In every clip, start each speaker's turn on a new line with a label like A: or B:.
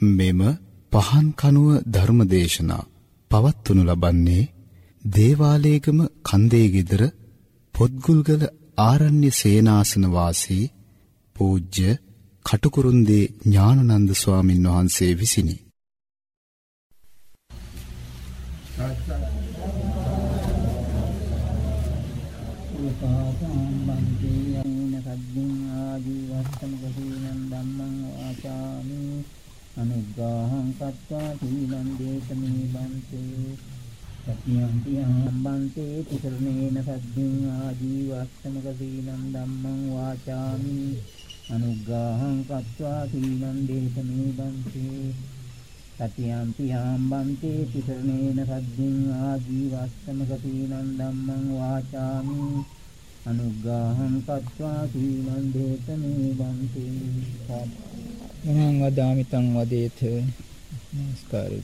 A: මෙම පහන් කනුව ධර්මදේශනා පවත්වනු ලබන්නේ දේවාලේගම කන්දේ গিදර පොත්ගුල්ගල ආරණ්‍ය සේනාසන වාසී පූජ්‍ය කටුකුරුන්දී ඥානනන්ද ස්වාමින් වහන්සේ විසිනි.
B: උපාසම්බන්ති අනුග්‍රහං සත්වා සීලං දේතමේ බන්තේ. සතියං පියං බන්තේ. තිසරණේන සද්දින් ආජීවත්තම කසීනං ධම්මං වාචාමි. අනුග්‍රහං සත්වා සීලං දේතමේ බන්තේ. සතියම්පි ආම්බන්තේ තිසරණේන සද්දින් ආජීවස්සම සතිනං ධම්මං වාචාමි. අනුග්‍රහං කତ୍වා සීලං දේතමේ බන්තේ.
C: මහං වදාමි තං වදේත. නමස්කාරය.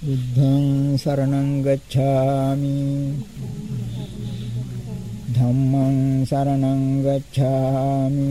C: බුද්ධං සරණං ගච්ඡාමි. ධම්මං සරණං ගච්ඡාමි.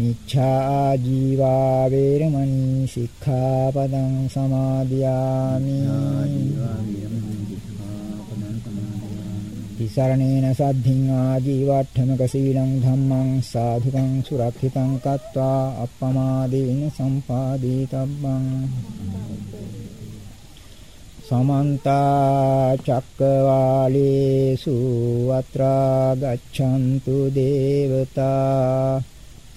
C: මිච්ඡා ජීවා වේරමණී සික්ඛාපදං සමාදියාමි තිසරණේන සද්ධින් ආජීවට්ඨමක සීලං ධම්මං සාධුකං සුරක්ෂිතං කତ୍වා අප්පමාදේන සම්පාදීතබ්බං. සමන්ත චක්කවාලේසු අත්‍රා ගච්ඡන්තු දේවතා.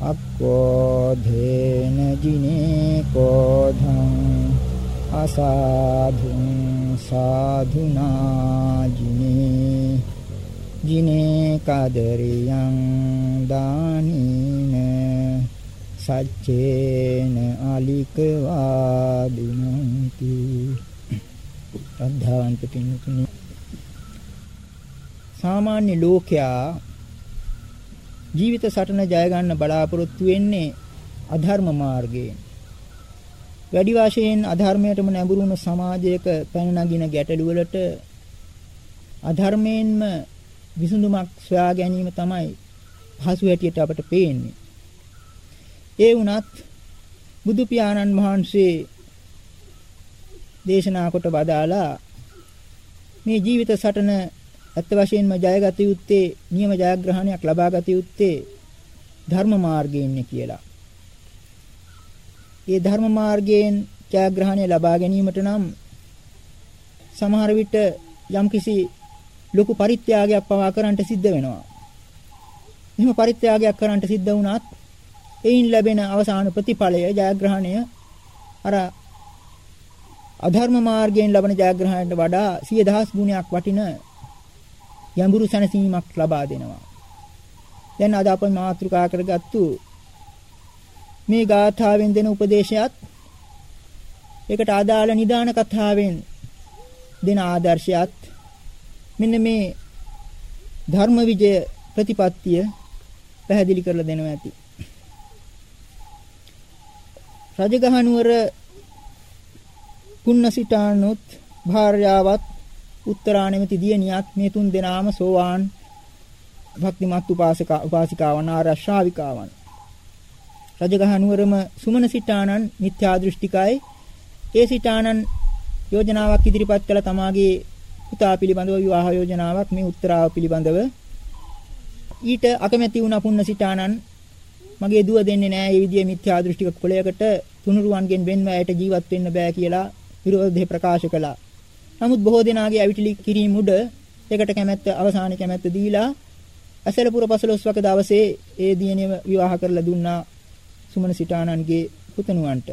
C: අක්කෝ ධේන ජිනේ කෝධං අසාධුං සාධුනා ජිනේ ජිනේ කදරියං දානීන සච්චේන අලික වාදිනන්ති අද්ධාන්ත පින්තුනි සාමාන්‍ය ලෝකයා ජීවිත සටන ජය ගන්න බලාපොරොත්තු වෙන්නේ අධර්ම මාර්ගයෙන් වැඩි වශයෙන් අධර්මයටම නැඹුරු වුණු සමාජයක පැන නගින ගැටලු වලට අධර්මයෙන්ම විසඳුමක් සොයා ගැනීම තමයි පහසු හැටියට අපට පේන්නේ. ඒ වුණත් බුදු පියාණන් වහන්සේ දේශනා කොට වදාලා මේ ජීවිත සටන ඇත්ත වශයෙන්ම ජයගත යුත්තේ නියම ජයග්‍රහණයක් ලබාගත යුත්තේ ධර්ම මාර්ගයෙන් කියලා. ඒ ධර්ම මාර්ගයෙන් ජයග්‍රහණය ලබා ගැනීමට නම් සමහර විට යම්කිසි ලොකු පරිත්‍යාගයක් පවා කරන්නට සිද්ධ වෙනවා. එහෙම පරිත්‍යාගයක් කරන්නට සිද්ධ වුණත් එයින් ලැබෙන අවසාන ප්‍රතිඵලය ජයග්‍රහණය අර අධර්ම මාර්ගයෙන් ලබන ජයග්‍රහණයට වඩා 10000 ගුණයක් වටින යඹුරු සැනසීමක් ලබා දෙනවා. දැන් අද අපි මාතෘකා කරගත්තු මේ ගාථාවෙන් දෙන උපදේශයත් ඒකට අදාළ නිදාන කතාවෙන් දෙන ආදර්ශයත් මෙන්න මේ ධර්ම විජය ප්‍රතිපත්තිය පැහැදිලි කරලා දෙනවා ඇති. රජගහ නුවර පුන්නසිතානුත් භාර්යාවත් උත්තරාණෙමති දියණියත් මේ තුන් දෙනාම සෝවාන් භක්තිමත් උපාසක උපාසිකාවන් ආරශ්‍රාවිකාවන් රජගහ නුවරම සුමන සිටානන් මිත්‍යා දෘෂ්ටිකයි ඒ සිටානන් යෝජනාවක් ඉදිරිපත් කළ තමාගේ පුතා පිළිබඳව විවාහ යෝජනාවක් මේ උත්තරාව පිළිබඳව. ඊට අකමැති වුණ පුන්න සිටානන් මගේ දුව දෙන්නේ නැහැ මේ විදිහේ මිත්‍යා දෘෂ්ටික කුලයකට තුනුරුවන්ගෙන් වෙන්ව ඇයට ජීවත් වෙන්න බෑ කියලා විරෝධය ප්‍රකාශ කළා. නමුත් බොහෝ දෙනාගේ අවිටිලි කිරීම උඩ ඒකට කැමැත්ත අවසාන කැමැත්ත දීලා ඇසලපුර පසළොස්වක දවසේ ඒ දියණිය විවාහ කරලා දුන්නා සුමන සිටානන්ගේ පුතණුවන්ට.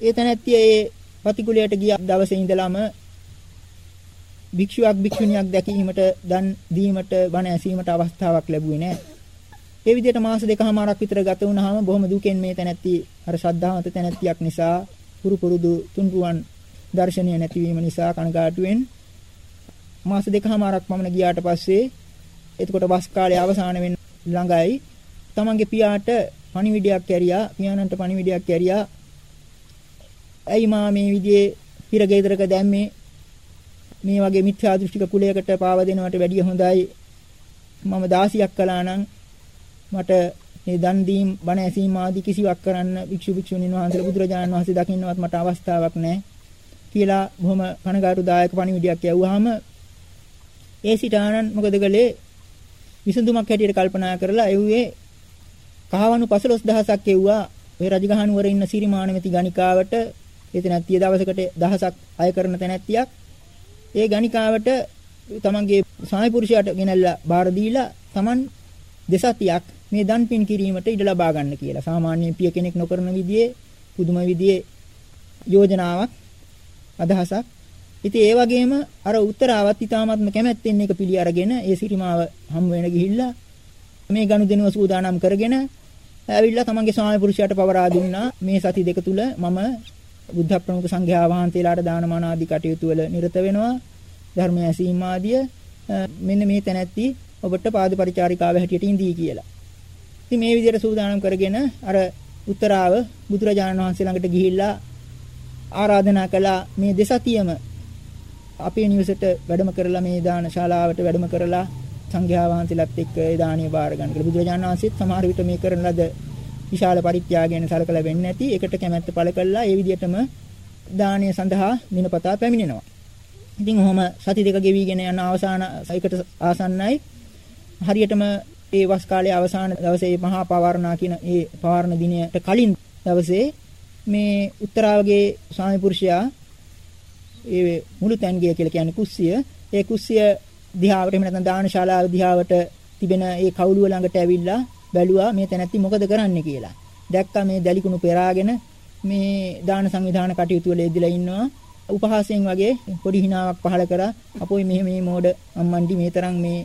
C: ඒ තැනැත්තිය ඒ පතිකුලයට ගිය දවසේ ඉඳලම භික්ෂුවක් භික්ෂුණියක් දැකීමට දන් දීමට බණ ඇසීමට අවස්ථාවක් ලැබුවේ නැහැ. ඒ විදිහට මාස දෙකමාරක් විතර ගත වුණාම බොහොම දුකෙන් මේ තැනැත්ති අර ශ්‍රද්ධාවන්ත තැනැත්තියක් නිසා පුරු පුරුදු තුන්රුවන් දර්ශනීය නැතිවීම නිසා කනගාටුවෙන් මාස දෙකමාරක් පමණ ගියාට පස්සේ එතකොට වස් කාලය අවසාන වෙන්න ළඟයි. තමන්ගේ පියාට පණිවිඩයක් කැරියා පියාණන්ට පණිවිඩයක් කැරියා. ඇයි මා මේ විදිහේ පිරගෙදරක දැම්මේ? මේ වගේ මිත්‍යා දෘෂ්ටික කුලයකට පාව දෙනවට වැඩිය හොඳයි. මම 16ක් කළා නම් මට මේ දන් දීම් බණ ඇසීම ආදී කිසිවක් කරන්න වික්ෂු වික්ෂුණීන් වහන්සේලා බුදුරජාණන් වහන්සේ දකින්නවත් මට අවස්ථාවක් නැහැ. කියලා බොහොම කනගාටුදායක පණිවිඩයක් යවුවාම ඒ සිට ආනන් මොකද කළේ? විසඳුමක් හැටියට කල්පනා කරලා එව්වේ කහවණු 15000ක් එව්වා. ඔය රජගහනුවර ඉන්න සිරිමානමෙති ගණිකාවට එතනත්තිය දවසකට දහසක් අය කරන තැනැත්තියක්. ඒ ගණිකාවට තමන්ගේ සාමි පුරුෂයාට ගෙනල්ලා බාර දීලා තමන් දෙසතියක් මේ දන් පින් කිරීමට ඉඩ ලබා ගන්න කියලා. සාමාන්‍යයෙන් පිය කෙනෙක් නොකරන විදිහේ පුදුම විදිහේ යෝජනාවක් අදහසක්. ඉතින් ඒ වගේම අර උත්තරාවත් ඊ타මත්ම කැමැත්තෙන් එක පිළි අරගෙන ඒ සිරිමාව හම් වෙන ගිහිල්ලා මේ ගනුදෙනුව සූදානම් කරගෙන ඇවිල්ලා තමන්ගේ ස්වාමි පුරුෂයාට පවරා දුන්නා මේ සති දෙක තුල මම බුද්ධ ප්‍රමුඛ සංඝයා වහන්සේලාට දානමාන ආදී කටයුතු වල නිරත වෙනවා ධර්මය ඇසීම ආදිය මෙන්න මේ තැනැත්ටි ඔබට පාද පරිචාරිකාව හැටියට ඉඳී කියලා. ඉතින් මේ විදිහට සූදානම් කරගෙන අර උත්තරාව බුදුරජාණන් වහන්සේ ළඟට ගිහිල්ලා ආරාධනා කළා. මේ දෙසතියම අපේ නිවසට වැඩම කරලා මේ දාන ශාලාවට වැඩම කරලා සංඝයා වහන්සේලාත් එක්ක ඒ දානිය බාර ගන්න කියලා. බුදුරජාණන් වහන්සේත් සමහර විට මේ කරන ලද විශාල පරිත්‍යාගයෙන් සලකලා වෙන්නේ නැති ඒකට කැමැත්ත පළ කළා. ඒ විදිහටම දානීය සඳහා දිනපතා පැමිණෙනවා. ඉතින් ඔහොම සති දෙක ගෙවිගෙන යන අවසාන එකට ආසන්නයි. හරියටම ඒ වස් කාලයේ අවසාන දවසේ මහා පවාරණා කියන ඒ පවාරණ දිනයට කලින් දවසේ මේ උත්තරාවගේ ස්වාමි පුරුෂයා ඒ මුළු තැන්ගිය කියලා කියන්නේ කුස්සිය ඒ කුස්සිය දිහාවට එහෙම නැත්නම් දානශාලාව දිහාවට තිබෙන ඒ කවුළුව ළඟට ඇවිල්ලා බැලුවා මේ තැනැත්ති මොකද කරන්නේ කියලා. දැක්කා මේ දැලිකුණු පෙරාගෙන මේ දාන සංවිධාන කටයුතු වල යෙදලා ඉන්නවා. උපහාසයෙන් වගේ පොඩි හිනාවක් පහල කරා අපෝයි මෙහෙම මේ මෝඩ අම්මන්ඩි මේ තරම් මේ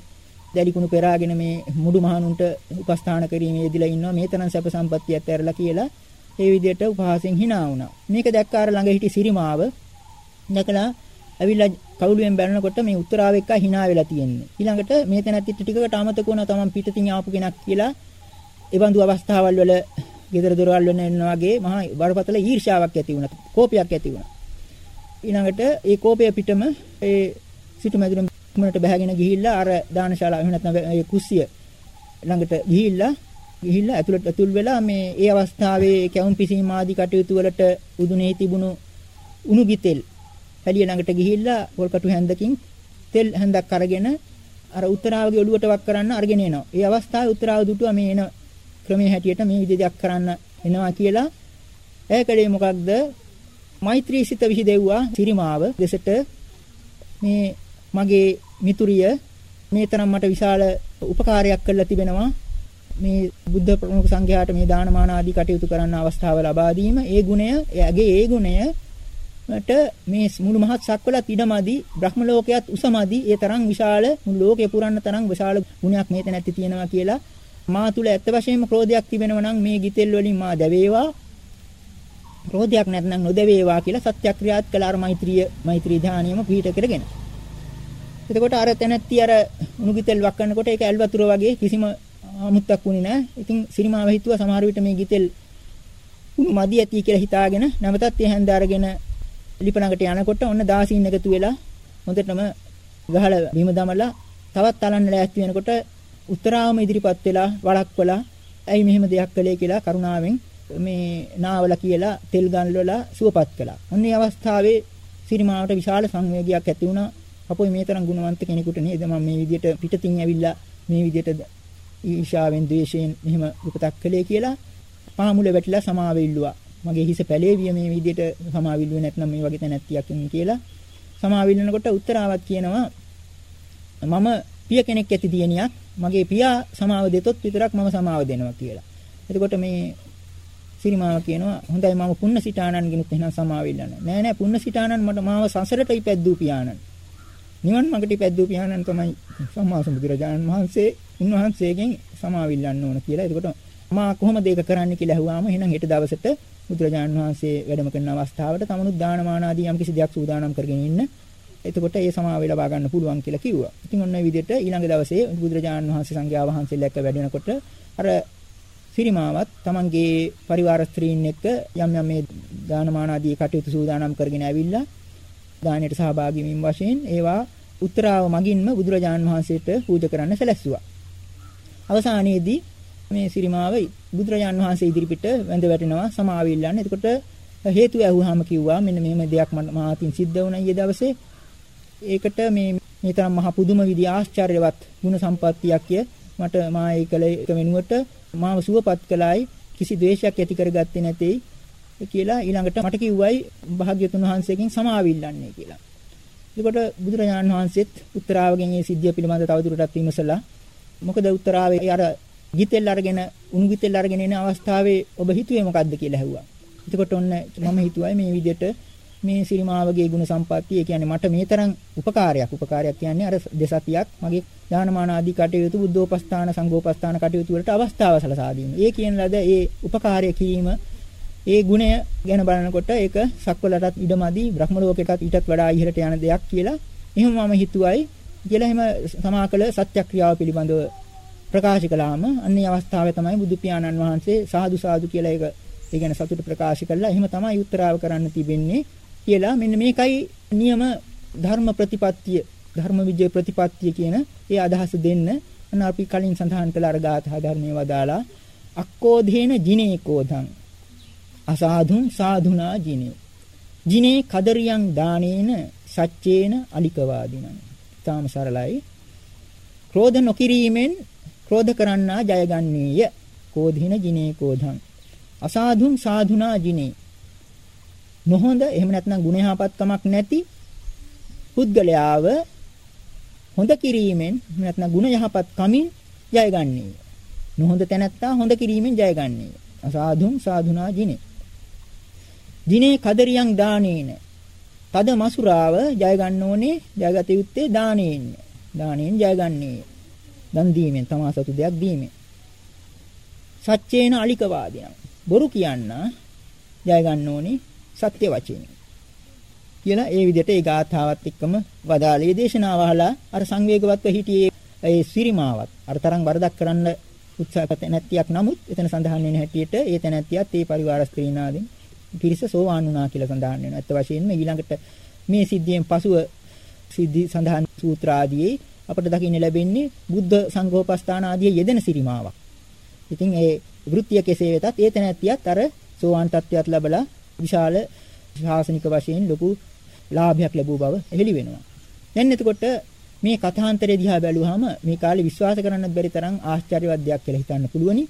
C: දැඩි කුණු පෙරාගෙන මේ මුඩු මහනුන්ට උපස්ථාන කිරීමේ යෙදලා ඉන්නවා මේ තරම් සැප සම්පත්තියක් ඇරලා කියලා ඒ විදිහට උපහාසයෙන් hina වුණා. මේක දැක්කාර ළඟ හිටි සිරිමාව දැකලා ඇවිල්ලා කවුළුවෙන් බැලනකොට මේ උත්තරාව එක්ක hina වෙලා තියෙන්නේ. ඊළඟට මේ තැනත්තිට ටිකකට අමතක වුණා තමන් පිටතින් ආපු කෙනෙක් කියලා. එවන්දු අවස්ථාවල් වල gedara dorawal වෙන එනවා වගේ මහා බරපතල ඊර්ෂ්‍යාවක් ඇති වුණා. කෝපයක් ඇති වුණා. ඊළඟට ඒ කෝපය පිටම ඒ සිටු මැදුරෙන් කුමනට බහගෙන ගිහිල්ලා අර දානශාලාව එහෙම නැත්නම් ඒ කුස්සිය ළඟට ගිහිල්ලා ගිහිල්ලා ඇතුළට ඇතුල් වෙලා මේ ඒ අවස්ථාවේ කැවුම් පිසීම ආදී කටයුතු වලට උදුනේ තිබුණු උණු ගිතෙල් පැලිය ළඟට ගිහිල්ලා පොල්කටු හැන්දකින් තෙල් හැන්දක් අරගෙන අර උත්තරාවගේ ඔළුවට වක් කරන්න අරගෙන එනවා. ඒ අවස්ථාවේ උත්තරාව දුටුවා මේ එන ක්‍රමයේ හැටියට මේ විදිහක් කරන්න එනවා කියලා. ඈකඩේ මොකක්ද? මෛත්‍රී සිත විහිදෙව්වා සිරිමාව දෙසට මේ මගේ මිතුරිය මේ තරම් මට විශාල උපකාරයක් කළා තිබෙනවා මේ බුද්ධ ප්‍රමුඛ සංඝයාට මේ දානමාන ආදී කටයුතු කරන්න අවස්ථාව ලබා දීම ඒ ගුණය එයාගේ ඒ ගුණය මට මේ මුළු මහත් සක්වලත් ඉඩමදි බ්‍රහ්ම ලෝකයක් උසමදි ඒ තරම් විශාල මුළු ලෝකේ පුරන්න තරම් විශාල ගුණයක් මේත නැති තියෙනවා කියලා මා තුල ඇත්ත වශයෙන්ම ක්‍රෝධයක් තිබෙනවා නම් මේ ගිතෙල් වලින් මා දැවේවා. ක්‍රෝධයක් නැත්නම් නොදැවේවා කියලා සත්‍යක්‍රියාත් කළ අර මෛත්‍රිය මෛත්‍රී ධානියම පිහිට කරගෙන. එතකොට අර තැනැත්ති අර උණුගිතෙල් වක් කරනකොට ඒක ඇල් වතුර වගේ කිසිම අමුත්තක් වුණේ නැහැ. ඉතින් සිරිමාව හිතුවා සමහර විට මේ ගිතෙල් උණු මදි ඇති කියලා හිතාගෙන නැවතත් ඒ හැන්ද අරගෙන ලිපනකට යනකොට ඔන්න දාසීන් එකතු වෙලා හොඳටම ගහලා බිම දමලා තවත් අලන්න ලෑස්ති වෙනකොට උත්තරාම ඉදිරිපත් වෙලා වළක්වලා ඇයි මෙහෙම දෙයක් කළේ කියලා කරුණාවෙන් මේ නාවල කියලා තෙල් ගන්වලා සුවපත් කළා. ඔන්නේ අවස්ථාවේ සිරිමාවට විශාල සංවේගයක් ඇති වුණා. අපොයි මේ තරම් ගුණවන්ත කෙනෙකුට නේද මම මේ විදිහට පිටතින් ඇවිල්ලා මේ විදිහට ඊශාවෙන් ද්වේෂයෙන් මෙහෙම උපතක් කළේ කියලා පාමුල වැටිලා සමාව ඉල්ලුවා. මගේ හිස පැලේවිය මේ විදිහට සමාව ඉල්ලුවේ නැත්නම් මේ වගේ තැනැත්තියක් ඉන්නේ කියලා. සමාව ඉල්ලනකොට උත්තරාවක් කියනවා මම පිය කෙනෙක් ඇති දියණියක් මගේ පියා සමාව දෙතොත් විතරක් මම සමාව දෙනවා කියලා. එතකොට මේ සිරිමාව කියනවා හොඳයි මම පුන්න සිතානන් ගිනුත් එහෙනම් සමාව ඉල්ලන්න. නෑ නෑ පුන්න සිතානන් මට මාව සසරට ඉපැද්දූ පියාණන්. නිවන් මාර්ගට ඉපැද්දූ පියාණන් තමයි සම්මා සම්බුදුරජාණන් වහන්සේ උන්වහන්සේගෙන් සමාවිල්ලන්න ඕන කියලා. එතකොට මා කොහොමද ඒක කරන්න කියලා අහුවාම එහෙනම් හෙට දවසට බුදුරජාණන් වහන්සේ වැඩම කරන අවස්ථාවට තමනුත් දානමාන ආදී යම් කිසි දෙයක් සූදානම් කරගෙන ඉන්න. එතකොට ඒ සමාවෙ ලබා ගන්න පුළුවන් කියලා කිව්වා. ඉතින් ඔන්න ඔය විදිහට ඊළඟ දවසේ බුදුරජාණන් වහන්සේ සංඝයා වහන්සේලා එක්ක වැඩෙනකොට අර සිරිමාවත් තමන්ගේ පරිවාර ස්ත්‍රීන් එක්ක යම් යම් මේ දානමාන ආදී කටයුතු සූදානම් කරගෙන ඇවිල්ලා දානයට සහභාගී වීම වශයෙන් ඒවා උත්තරාව මගින්ම බුදුරජාණන් වහන්සේට පූජා කරන්න සැලැස්සුවා. අවසානයේදී මේ සිරිමාව බුදුරජාණන් වහන්සේ ඉදිරිපිට වැඳ වැටෙනවා සමාවිල්ලන්න. එතකොට හේතුව ඇහුවාම කිව්වා මෙන්න මෙහෙම දෙයක් මාතින් සිද්ධ වුණා ඊයේ දවසේ. ඒකට මේ මේ තරම් මහ පුදුම විදි ආශ්චර්යවත් ගුණ සම්පත්තියක් මට මා ඒකල එක වෙනුවට මාව සුවපත් කළායි කිසි ද්වේෂයක් ඇති කරගත්තේ නැtei කියලා ඊළඟට මට කිව්වයි භාග්‍යතුන් වහන්සේගෙන් සමාවිල්ලන්නේ කියලා. එතකොට බුදුරජාණන් වහන්සේත් උත්තරාවගෙන් මේ සිද්ධිය පිළිබඳව තවදුරටත් විමසලා මොකද උත්තරාවේ අර ගිතෙල් අරගෙන උණු ගිතෙල් අරගෙන එන අවස්ථාවේ ඔබ හිතුවේ මොකද්ද කියලා ඇහුවා. එතකොට ඔන්න මම හිතුවයි මේ විදිහට මේ සිරිමාවගේ ගුණ සම්පත්තිය කියන්නේ මට මේ තරම් උපකාරයක් උපකාරයක් කියන්නේ අර දෙසතියක් මගේ දානමාන ආදී කටයුතු බුද්ධෝපස්ථාන සංඝෝපස්ථාන කටයුතු වලට අවස්ථාව සලසා දීම. ඒ කියන ලද ඒ උපකාරය කිරීම ඒ ගුණය ගැන බලනකොට ඒක සක්වලටත් ඉඩමදි බ්‍රහ්ම ලෝකයටත් ඊටත් වඩා ඉහළට යන දෙයක් කියලා එහෙම මම හිතුවයි කියලා එහෙම සමාකල සත්‍යක්‍රියාව පිළිබඳව ප්‍රකාශ කළාම අන්නේ අවස්ථාවේ තමයි බුදු පියාණන් වහන්සේ සාදු සාදු කියලා ඒක ඒ කියන්නේ සතුට ප්‍රකාශ කළා. එහෙම තමයි උත්තරාව කරන්න තිබෙන්නේ කියලා මෙන්න මේකයි නියම ධර්ම ප්‍රතිපත්තිය ධර්ම විජය ප්‍රතිපත්තිය කියන ඒ අදහස දෙන්න. අන්න අපි කලින් සඳහන් කළ අර ගාථා ධර්මයේ වදාලා අක්කෝධේන ජිනේකෝධං අසාධුං සාධුනා ජිනේ. ජිනේ කදරියං දානේන සච්චේන අලිකවාදිනං. තාම සරලයි ක්‍රෝධ නොකිරීමෙන් ක්‍රෝධ කරන්නා ජයගන්නේය කෝධින ජිනේ කෝධං අසාධුං සාධුනා ජිනේ නොහොඳ එහෙම නැත්නම් ගුණයහපත්කමක් නැති පුද්ගලයාව හොඳ කිරීමෙන් නැත්නම් ගුණ යහපත් කමින් ජයගන්නේ. නොහොඳ තැනැත්තා හොඳ කිරීමෙන් ජයගන්නේ. අසාධුම් සාධුනා ජිනේ. දිනේ කදරියන් දානේන. තද මසුරාව ජය ගන්න ඕනේ ජයගත යුත්තේ දානේන්න. දානෙන් ජය ගන්නේ. දන් දීමෙන් තමා සතු දෙයක් දීමෙන්. සත්‍යේන අලික වාදයන්. බොරු කියන්න ජය ගන්න ඕනේ සත්‍ය වචනේ. කියලා ඒ විදිහට ඒ ගාථාවත් එක්කම වදාළේ දේශනාව අහලා අර සංවේගවත්ව හිටියේ ඒ සිරිමාවත් අර තරම් වරදක් කරන්න උත්සාහ කරත නැත්තියක් නමුත් එතන සඳහන් වෙන හැටියට ඒ තැනැත්තියත් ඒ පරිවාර ස්ත්‍රීනාදෙන් පිරිස සෝවාන් වුණා කියලා සඳහන් වෙනවා. ඇත්ත වශයෙන්ම ඊළඟට මේ සිද්ධියෙන් පසුව සිද්ධි සඳහන් සූත්‍ර ආදී අපට දකින්න ලැබෙන්නේ බුද්ධ සංඝෝපස්ථාන ආදී යෙදෙන සිරිමාවක්. ඉතින් ඒ වෘත්තිය කෙසේ වෙතත් ඒ තැනැත්තියත් අර සෝවාන් තත්ත්වයට ලැබලා විශාල ශාසනික වශයෙන් ලොකු ලාභයක් ලැබුව බව එහෙලි වෙනවා. දැන් එතකොට මේ කථාන්තරය දිහා බැලුවාම මේ කාලේ විශ්වාස කරන්න බැරි තරම් ආශ්චර්යවත් දෙයක් කියලා හිතන්න පුළුවනි.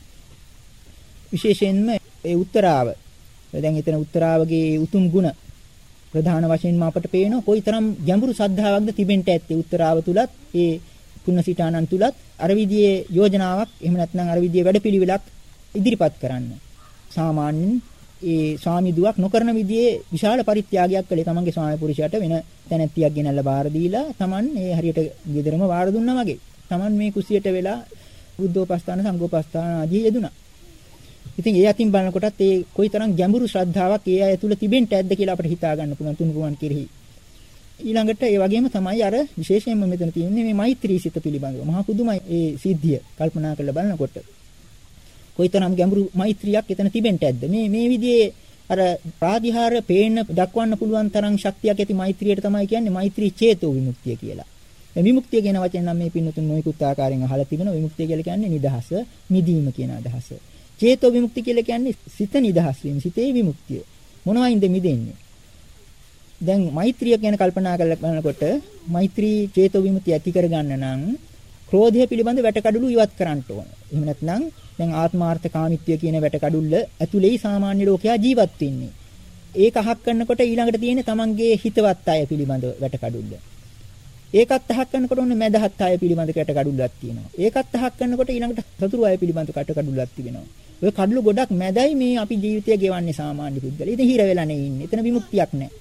C: විශේෂයෙන්ම ඒ උත්තරාව දැන් එතන උත්තරාවගේ උතුම් ගුණ ප්‍රධාන වශයෙන්ම අපට පේනවා කොයිතරම් ගැඹුරු ශ්‍රද්ධාවක්ද තිබෙන්න ඇත්තේ උත්තරාව තුලත් ඒ පුණ්‍යසිතානන් තුලත් අර විදියේ යෝජනාවක් එහෙම නැත්නම් අර විදියේ වැඩපිළිවෙලක් ඉදිරිපත් කරන්න. සාමාන්‍යයෙන් ඒ ස්වාමි දුවක් නොකරන විදිහේ විශාල පරිත්‍යාගයක් කළේ තමන්ගේ ස්වාමි පුරුෂයාට වෙන තැනැත්තියක් ගෙනල්ලා බාර දීලා තමන් ඒ හරියට ගෙදරම වාර දුන්නා වගේ. තමන් මේ කුසියට වෙලා බුද්ධෝපස්ථාන සංඝෝපස්ථාන ආදී යෙදුණා. ඉතින් ඒ අතින් බලනකොටත් ඒ කොයිතරම් ගැඹුරු ශ්‍රද්ධාවක් ඒ අය තුල තිබෙන්න ඇද්ද කියලා අපිට හිතා ගන්න පුළුවන් තුනුරුවන් කෙරෙහි. ඊළඟට ඒ වගේම තමයි අර විශේෂයෙන්ම මෙතන තියෙන්නේ මේ මෛත්‍රී සිත පිළිබඳව. මහා පුදුමයි ඒ සිද්ධිය කල්පනා කරලා බලනකොට. කොයිතරම් ගැඹුරු මෛත්‍රියක් එතන තිබෙන්න ඇද්ද මේ මේ විදිහේ අර ප්‍රාතිහාර පේන්න දක්වන්න පුළුවන් තරම් ශක්තියක් ඇති මෛත්‍රියට තමයි කියන්නේ මෛත්‍රී චේතෝ විමුක්තිය කියලා. මේ විමුක්තිය කියන වචනේ නම් මේ පින්නතුන් නොයෙකුත් ආකාරයෙන් අහලා තිබෙනවා. විමුක්තිය කියලා කියන්නේ නිදහස, මිදීම කියන අදහස. චේතෝ විමුක්ති කියලා කියන්නේ සිත නිදහස් වීම, සිතේ විමුක්තිය. මොනවයින්ද මිදෙන්නේ? දැන් මෛත්‍රිය ගැන කල්පනා කරලා බලනකොට මෛත්‍රී චේතෝ විමුක්තිය ඇති කරගන්න නම් ක්‍රෝධය පිළිබඳ වැටකඩලු ඉවත් කරන්න ඕන. එහෙම නැත්නම් දැන් ආත්මාර්ථ කාමිත්‍ය කියන වැටකඩුල්ල ඇතුළේයි සාමාන්‍ය ලෝකයා ජීවත් වෙන්නේ. ඒක අහක් කරනකොට ඊළඟට තියෙන තමන්ගේ හිතවත් අය පිළිබඳ වැටකඩුල්ල. ඒකත් අහක් කරනකොට ඔන්න මැදහත් අය පිළිබඳ වැටකඩුල්ලක් තියෙනවා. ඒකත් අහක් කරනකොට ඊළඟට සතුරු අය පිළිබඳ වැටකඩුල්ලක් තිබෙනවා. ඔය කඩලු ගොඩක් මැදයි මේ අපි ජීවිතය ගෙවන්නේ සාමාන්‍ය පුද්ගලයා. ඉතින් හිර වෙලා නේ ඉන්නේ. එතන විමුක්තියක් නැහැ.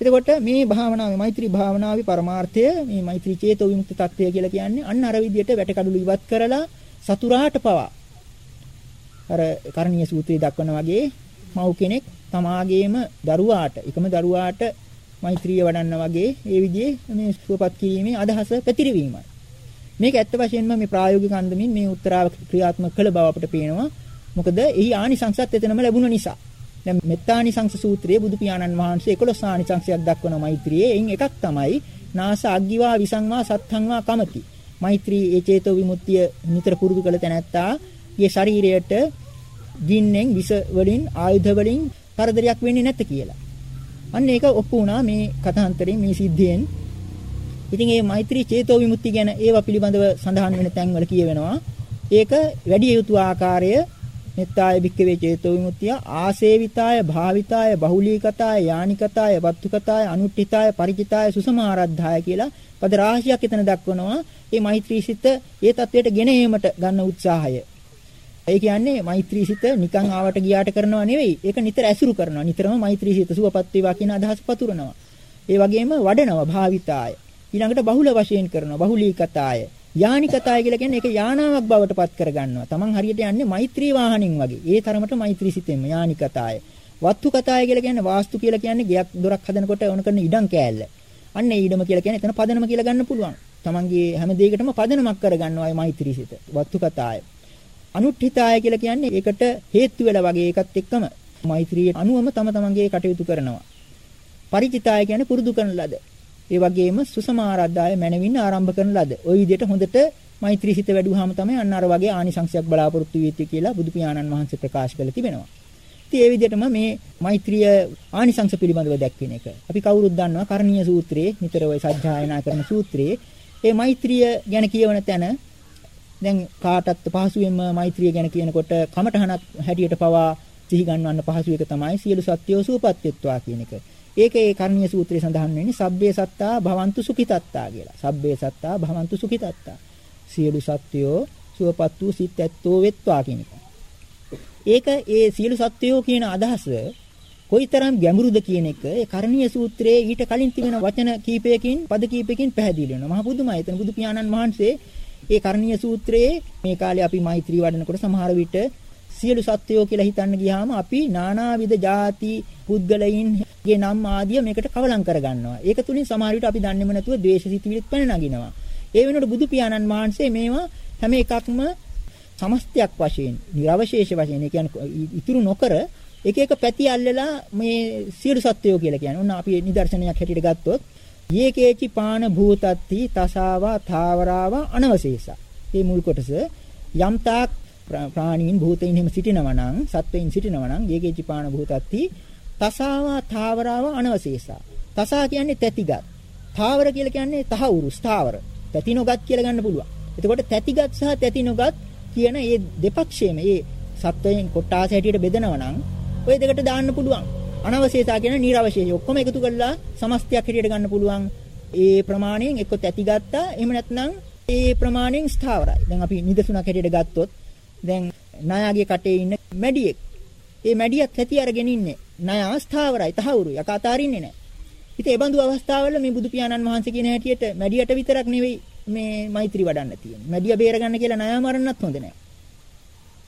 C: එතකොට මේ භාවනාවේ මෛත්‍රී භාවනාවේ පරමාර්ථය මේ මෛත්‍රී චේතෝ විමුක්ති தත්ත්වය කියලා කියන්නේ අන්න අර විදිහට වැටකඩලු ඉවත් කරලා සතුරාට පවා අර කරණීය සූත්‍රයේ දක්වන වගේ මව් කෙනෙක් තමාගේම දරුවාට එකම දරුවාට මෛත්‍රිය වඩන්න වගේ ඒ විදිහේ මේ සුවපත් කිරීමේ අදහස පැතිරවීමයි. මේක ඇත්ත වශයෙන්ම මේ ප්‍රායෝගික අන්දමින් මේ උත්තරාව ක්‍රියාත්මක කළ බව අපට පේනවා. මොකද එහි ආනිසංසත් එතනම ලැබුණ නිසා. දැන් මෙත්තානිසංස සූත්‍රයේ බුදු පියාණන් වහන්සේ 11 ආනිසංසයක් දක්වන මෛත්‍රියේ එයින් එකක් තමයි නාස අග්ගිවා විසංවා සත්ත්ංවා කමති. මෛත්‍රී ඒ චේතෝ විමුක්තිය නිතර පුරුදු කළ තැනැත්තා ගේ ශරීරයට ගින්නෙන් විස වලින් ආයුධ වලින් කරදරයක් වෙන්නේ නැත කියලා. අන්න ඒක ඔප්පු වුණා මේ කථාන්තරේ මේ සිද්ධියෙන්. ඉතින් මේ මෛත්‍රී චේතෝ විමුක්තිය ගැන ඒවා පිළිබඳව සඳහන් වෙන තැන්වල කියවෙනවා. ඒක වැඩි යුතු ආකාරය මෙත්තාය භික්කවේ චේතෝ විමුක්තිය ආසේවිතාය භාවිතාය බහුලීකතාය යානිකතාය වත්තුකතාය අනුට්ඨිතාය ಪರಿචිතාය සුසමාරද්ධාය කියලා පද රාශියක් එතන දක්වනවා. මේ මෛත්‍රී සිත ඒ தത്വයට ගෙන ඒමට ගන්න උත්සාහය. ඒ කියන්නේ මෛත්‍රී සිත නිකන් ආවට ගියාට කරනවා නෙවෙයි. ඒක නිතර ඇසුරු කරනවා. නිතරම මෛත්‍රී සිත සුවපත් වේවා කියන අදහස පතුරනවා. ඒ වගේම වඩනවා භාවිතාය. ඊළඟට බහුල වශයෙන් කරනවා. බහුලීකතාය. යානිකතාය කියලා කියන්නේ ඒක යානාවක් බවට පත් කරගන්නවා. Taman හරියට යන්නේ මෛත්‍රී වාහනින් වගේ. ඒ තරමට මෛත්‍රී සිතෙන්ම යානිකතාය. වත්තු කතාය කියලා කියන්නේ වාස්තු කියලා කියන්නේ ගෙයක් දොරක් හදනකොට ඕන කරන ඉඩම් කෑල්ල. අන්න ඒ ඉඩම කියලා කියන්නේ එතන පදනම කියලා ගන්න පුළුවන්. Tamanගේ හැම දෙයකටම පදනමක් කරගන්නවා ඒ මෛත්‍රී සිත. වත්තු කතාය. අනුත්ථිතාය කියලා කියන්නේ ඒකට හේතු වෙලා වගේ ඒකත් එක්කම මෛත්‍රියේ අනුවම තම තමන්ගේ කටයුතු කරනවා. ಪರಿචිතාය කියන්නේ පුරුදු කරන ලද. ඒ වගේම සුසමාරද්ධාය මනවින් ආරම්භ කරන ලද. ওই විදිහට හොඳට මෛත්‍රී සිත වැඩුවාම තමයි අන්න අර වගේ ආනිසංශයක් බලාපොරොත්තු වෙන්නේ කියලා බුදු පියාණන් වහන්සේ ප්‍රකාශ කළ තිබෙනවා. ඉතින් ඒ විදිහටම මේ මෛත්‍රිය ආනිසංශ පිළිබඳව දැක්වෙන එක. අපි කවුරුත් දන්නවා කරණීය සූත්‍රයේ නිතර ওই සත්‍යයනා කරන සූත්‍රයේ මේ මෛත්‍රිය ගැන කියවන තැන දැන් කාටත් පහසුවෙන්ම මෛත්‍රිය ගැන කියනකොට කමඨහනක් හැටියට පවා සිහි ගන්නවන්න පහසු එක තමයි සියලු සත්‍යෝ සූපත්ත්වා කියන එක. ඒකේ කර්ණීය සූත්‍රයේ සඳහන් වෙන්නේ සබ්බේ සත්තා භවන්තු සුඛිතත්තා කියලා. සබ්බේ සත්තා භවන්තු සුඛිතත්තා. සියලු සත්‍යෝ සුවපත් වූ සිත් ඇත්තෝ වෙත්වා කියන එක. ඒක ඒ සියලු සත්‍යෝ කියන අදහස කොයිතරම් ගැඹුරුද කියන එක ඒ කරණීය සූත්‍රයේ ඊට කලින් තිබෙන වචන කීපයකින් පද කීපයකින් පැහැදිලි වෙනවා. මහා පුදුමයි. එතන බුදු පියාණන් වහන්සේ ඒ කරණීය සූත්‍රයේ මේ කාලේ අපි මෛත්‍රී වඩනකොට සමහර විට සියලු සත්වයෝ කියලා හිතන්න ගියාම අපි නානාවිද ಜಾති පුද්ගලයින්ගේ නම් ආදිය මේකට කවලම් කරගන්නවා. ඒක තුලින් සමහර විට අපි දන්නේම නැතුව ද්වේෂසිතවිලිත් පැන නගිනවා. ඒ වෙනකොට බුදු පියාණන් වහන්සේ මේවා හැම එකක්ම සමස්තයක් වශයෙන්, නිර්වශේෂ වශයෙන්, ඒ කියන්නේ ඉතුරු නොකර එක එක පැති අල්ලලා මේ සියලු සත්වයෝ කියලා කියන්නේ. ඔන්න අපි නිදර්ශනයක් හැටියට ගත්තොත් යේකේචි පාන භූතත්ති තසාවා ථාවරාවා අනවශේෂා. මේ මුල් කොටස යම්තාක් ප්‍රාණීන් භූතයින් එහෙම සිටිනවා නම් සත්වයින් සිටිනවා නම් යේකේචි පාන භූතත්ති තසාවා ථාවරාවා අනවශේෂා. තසා කියන්නේ තැතිගත්. ථාවර කියලා කියන්නේ තහවුරු ස්ථාවර. තැතිනොගත් කියලා ගන්න පුළුවන්. එතකොට තැතිගත් සහ තැතිනොගත් කියන මේ දෙපක්ෂයේම මේ සත්වයන් කොටාස හැටියට බෙදනවා නම් ওই දෙකට දාන්න පුළුවන්. අනවශේෂා කියන නිර්වශේෂ ඔක්කොම එකතු කරලා සමස්තයක් හැටියට ගන්න පුළුවන්. ඒ ප්‍රමාණයෙන් එක්ක තැති ගත්තා. එහෙම නැත්නම් ඒ ප්‍රමාණයෙන් ස්ථාවරයි. දැන් අපි නිදසුනක් හැටියට ගත්තොත් දැන් ණයාගේ කටේ ඉන්න මැඩියෙක්. ඒ මැඩියත් තැති අරගෙන ඉන්නේ. ණයා ස්ථාවරයි, තහවුරුයි. යක අතාරින්නේ නැහැ. ඉතින් ඒ බඳු අවස්ථාවල මේ බුදු පියාණන් වහන්සේ කියන හැටියට මැඩියට විතරක් නෙවෙයි මේ මෛත්‍රී වඩන්න තියෙන්නේ. මැඩිය බේරගන්න කියලා ණයා මරන්නත් හොඳ නැහැ.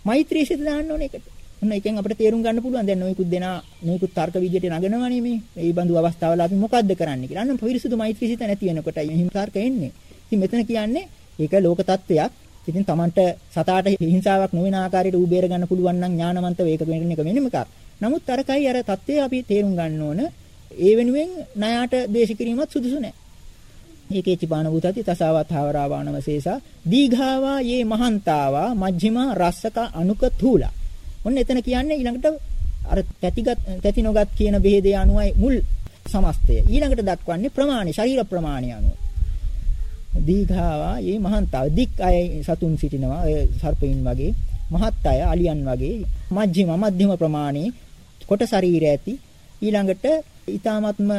C: මෛත්‍රී සිත දාන්න ඕනේ ඒකට. ඔන්න එකෙන් අපිට තේරුම් ගන්න පුළුවන් දැන් නොයෙකුත් දෙනා නොයෙකුත් තර්ක විදියට නගනවනේ මේ. මේ බඳු අවස්ථාවල අපි මොකද්ද කරන්න කියලා. අන්න පිරිසුදු මෛත්‍රී සිත නැති වෙනකොටයි මෙහිම තර්ක එන්නේ. ඉතින් මෙතන කියන්නේ ඒක ලෝක තත්වයක්. ඉතින් Tamanට සතාට හිංසාවක් නොවන ආකාරයට ඌ බේර ගන්න පුළුවන් නම් ඥානවන්තව ඒක වෙන එක වෙනම එකක්. නමුත් අරකයි අර தත්ත්වය අපි තේරුම් ගන්න ඕන. ඒ වෙනුවෙන් ණයට දේශ කිරීමත් සුදුසු නැහැ. ඒකේ චිපාන භූතති තසාවත් හවරාවානවශේෂා දීඝාවා යේ මහන්තාවා මජ්ක්‍ධිමා රස්සක අනුක තූලා ඔන්න එතන කියන්නේ ඊළඟට අර තැතිගත් තැති නොගත් කියන බෙහෙදේ අනුවයි මුල් සමස්තය ඊළඟට දක්වන්නේ ප්‍රමාණය ශරීර ප්‍රමාණය අනුව දීඝාවා යේ මහන්තාව දික් අය සතුන් සිටිනවා ඔය සර්පයින් වගේ මහත් අය අලියන් වගේ මජ්ක්‍ධිම මධ්‍යම ප්‍රමාණයේ කොට ශරීරය ඇති ඊළඟට ඊ타මත්ම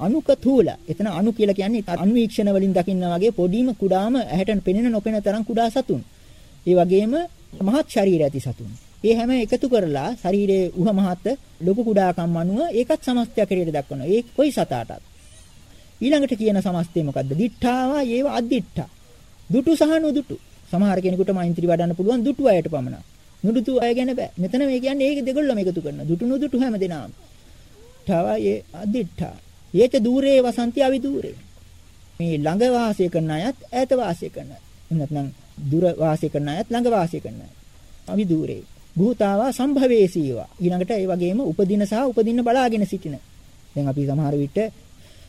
C: අනුක තූල. එතන අණු කියලා කියන්නේ අණුවීක්ෂණ වලින් දකින්න වගේ පොඩිම කුඩාම ඇහැට පෙනෙන නොපෙනෙන තරම් කුඩා සතුන්. ඒ වගේම මහත් ශරීර ඇති සතුන්. ඒ හැම එකතු කරලා ශරීරයේ උහ මහත් ලොකු කුඩාකම් අනුව ඒකත් සමස්තයක් හැටියට දක්වනවා. ඒ කොයි සතාටත්. ඊළඟට කියන සමස්තය මොකද්ද? දිඨාවා ඒව අද්දිඨා. දුටු සහ නොදුටු. සමහර කෙනෙකුට මෛත්‍රී වඩන්න පුළුවන් දුටු අයට පමණක්. නුදුටු අය ගැන බෑ. මෙතන මේ කියන්නේ ඒක දෙගොල්ලම එකතු කරන. දුටු නුදුටු හැම දෙනාම. ඨාවා ඒ අද්දිඨා. ඒච দূරේ වසන්ති අවිදූරේ. මේ ළඟ වාසය කරන අයත් ඈත වාසය කරන අය. නැත්නම් දුර වාසය කරන අයත් ළඟ වාසය කරන අය. අවිදූරේ. භූතාවා සම්භවේසීවා. ඊළඟට ඒ වගේම උපදින සහ උපදින්න බලාගෙන සිටින. දැන් අපි සමහර විට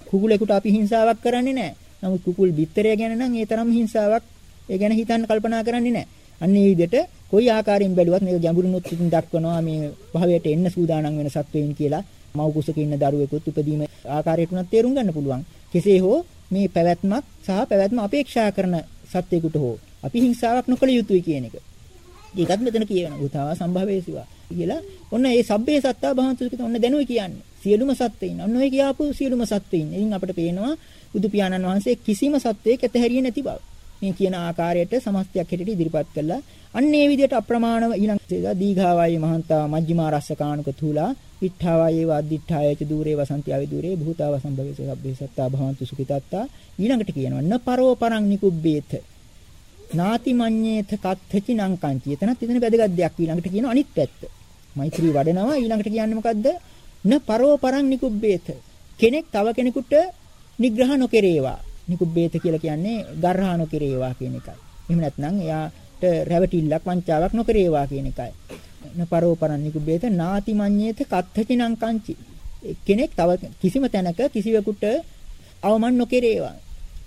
C: කුකුලෙකුට අපි හිංසාවක් කරන්නේ නැහැ. නමුත් කුකුල් බිත්තරය ගැන නම් ඒ තරම් හිංසාවක් ඒ ගැන හිතන්න කල්පනා කරන්නේ නැහැ. අන්න ඒ විදිහට කොයි ආකාරයෙන් බැලුවත් මේක ගැඹුරුනොත් ඉතින් දක්වනවා මේ භවයට එන්න සූදානම් වෙන සත්වයින් කියලා මව් කුසක ඉන්න දරුවෙකුත් උපදීම ආකාරයට උනත් තේරුම් ගන්න පුළුවන්. කෙසේ හෝ මේ පැවැත්මක් සහ පැවැත්ම අපේක්ෂා කරන සත්‍යයකට හෝ අපි හිංසාවක් නොකළ යුතුයි කියන එක. ඒකත් මෙතන කියනවා. උතාවා සම්භවේසිවා කියලා. ඔන්න ඒ සබ්බේ සත්තා භවන්තුසිත ඔන්න දැනුයි කියන්නේ. සියලුම සත්ත්වයින්. ඔන්න ඔය කියාපු සියලුම සත්ත්වයින්. ඉතින් අපිට පේනවා බුදු පියාණන් වහන්සේ කිසිම සත්වයක ඇතහැරියේ නැති බව. මේ කියන ආකාරයට සමස්තයක් හැටියට ඉදිරිපත් කළා. අන්න ඒ විදිහට අප්‍රමාණව ඊළඟ දීඝාවායේ මහන්තා මජ්ක්‍ධිමා රස්සකානුක තුලා ඉත්තාවායේ වද්දිත්තායච දූරේ වසන්ති අවි දූරේ භූතාව සම්භවේස සබ්බේ සත්තා භවන්තු සුඛිතත්තා ඊළඟට කියනවා න පරෝ පරං නිකුබ්බේත නාති මඤ්ඤේත කත්ථචි නංකංචි එතනත් එතන වැදගත් දෙයක් ඊළඟට කියනවා අනිත් පැත්ත මෛත්‍රී වඩනවා ඊළඟට කියන්නේ මොකද්ද න පරෝ පරං නිකුබ්බේත. කෙනෙක් තව කෙනෙකුට නිග්‍රහ නොකරේවා. නිකුබ්බේත කියලා කියන්නේ ගර්හා නොකරේවා කියන එකයි. එහෙම නැත්නම් එයාට රැවටිල්ලක් වංචාවක් නොකරේවා කියන එකයි. නපරෝ පරන්නිකු බේත නාති මඤ්ඤේත කත්තචිනං කංචි. කෙනෙක් තව කිසිම තැනක කිසිවෙකුට අවමන් නොකරේවා.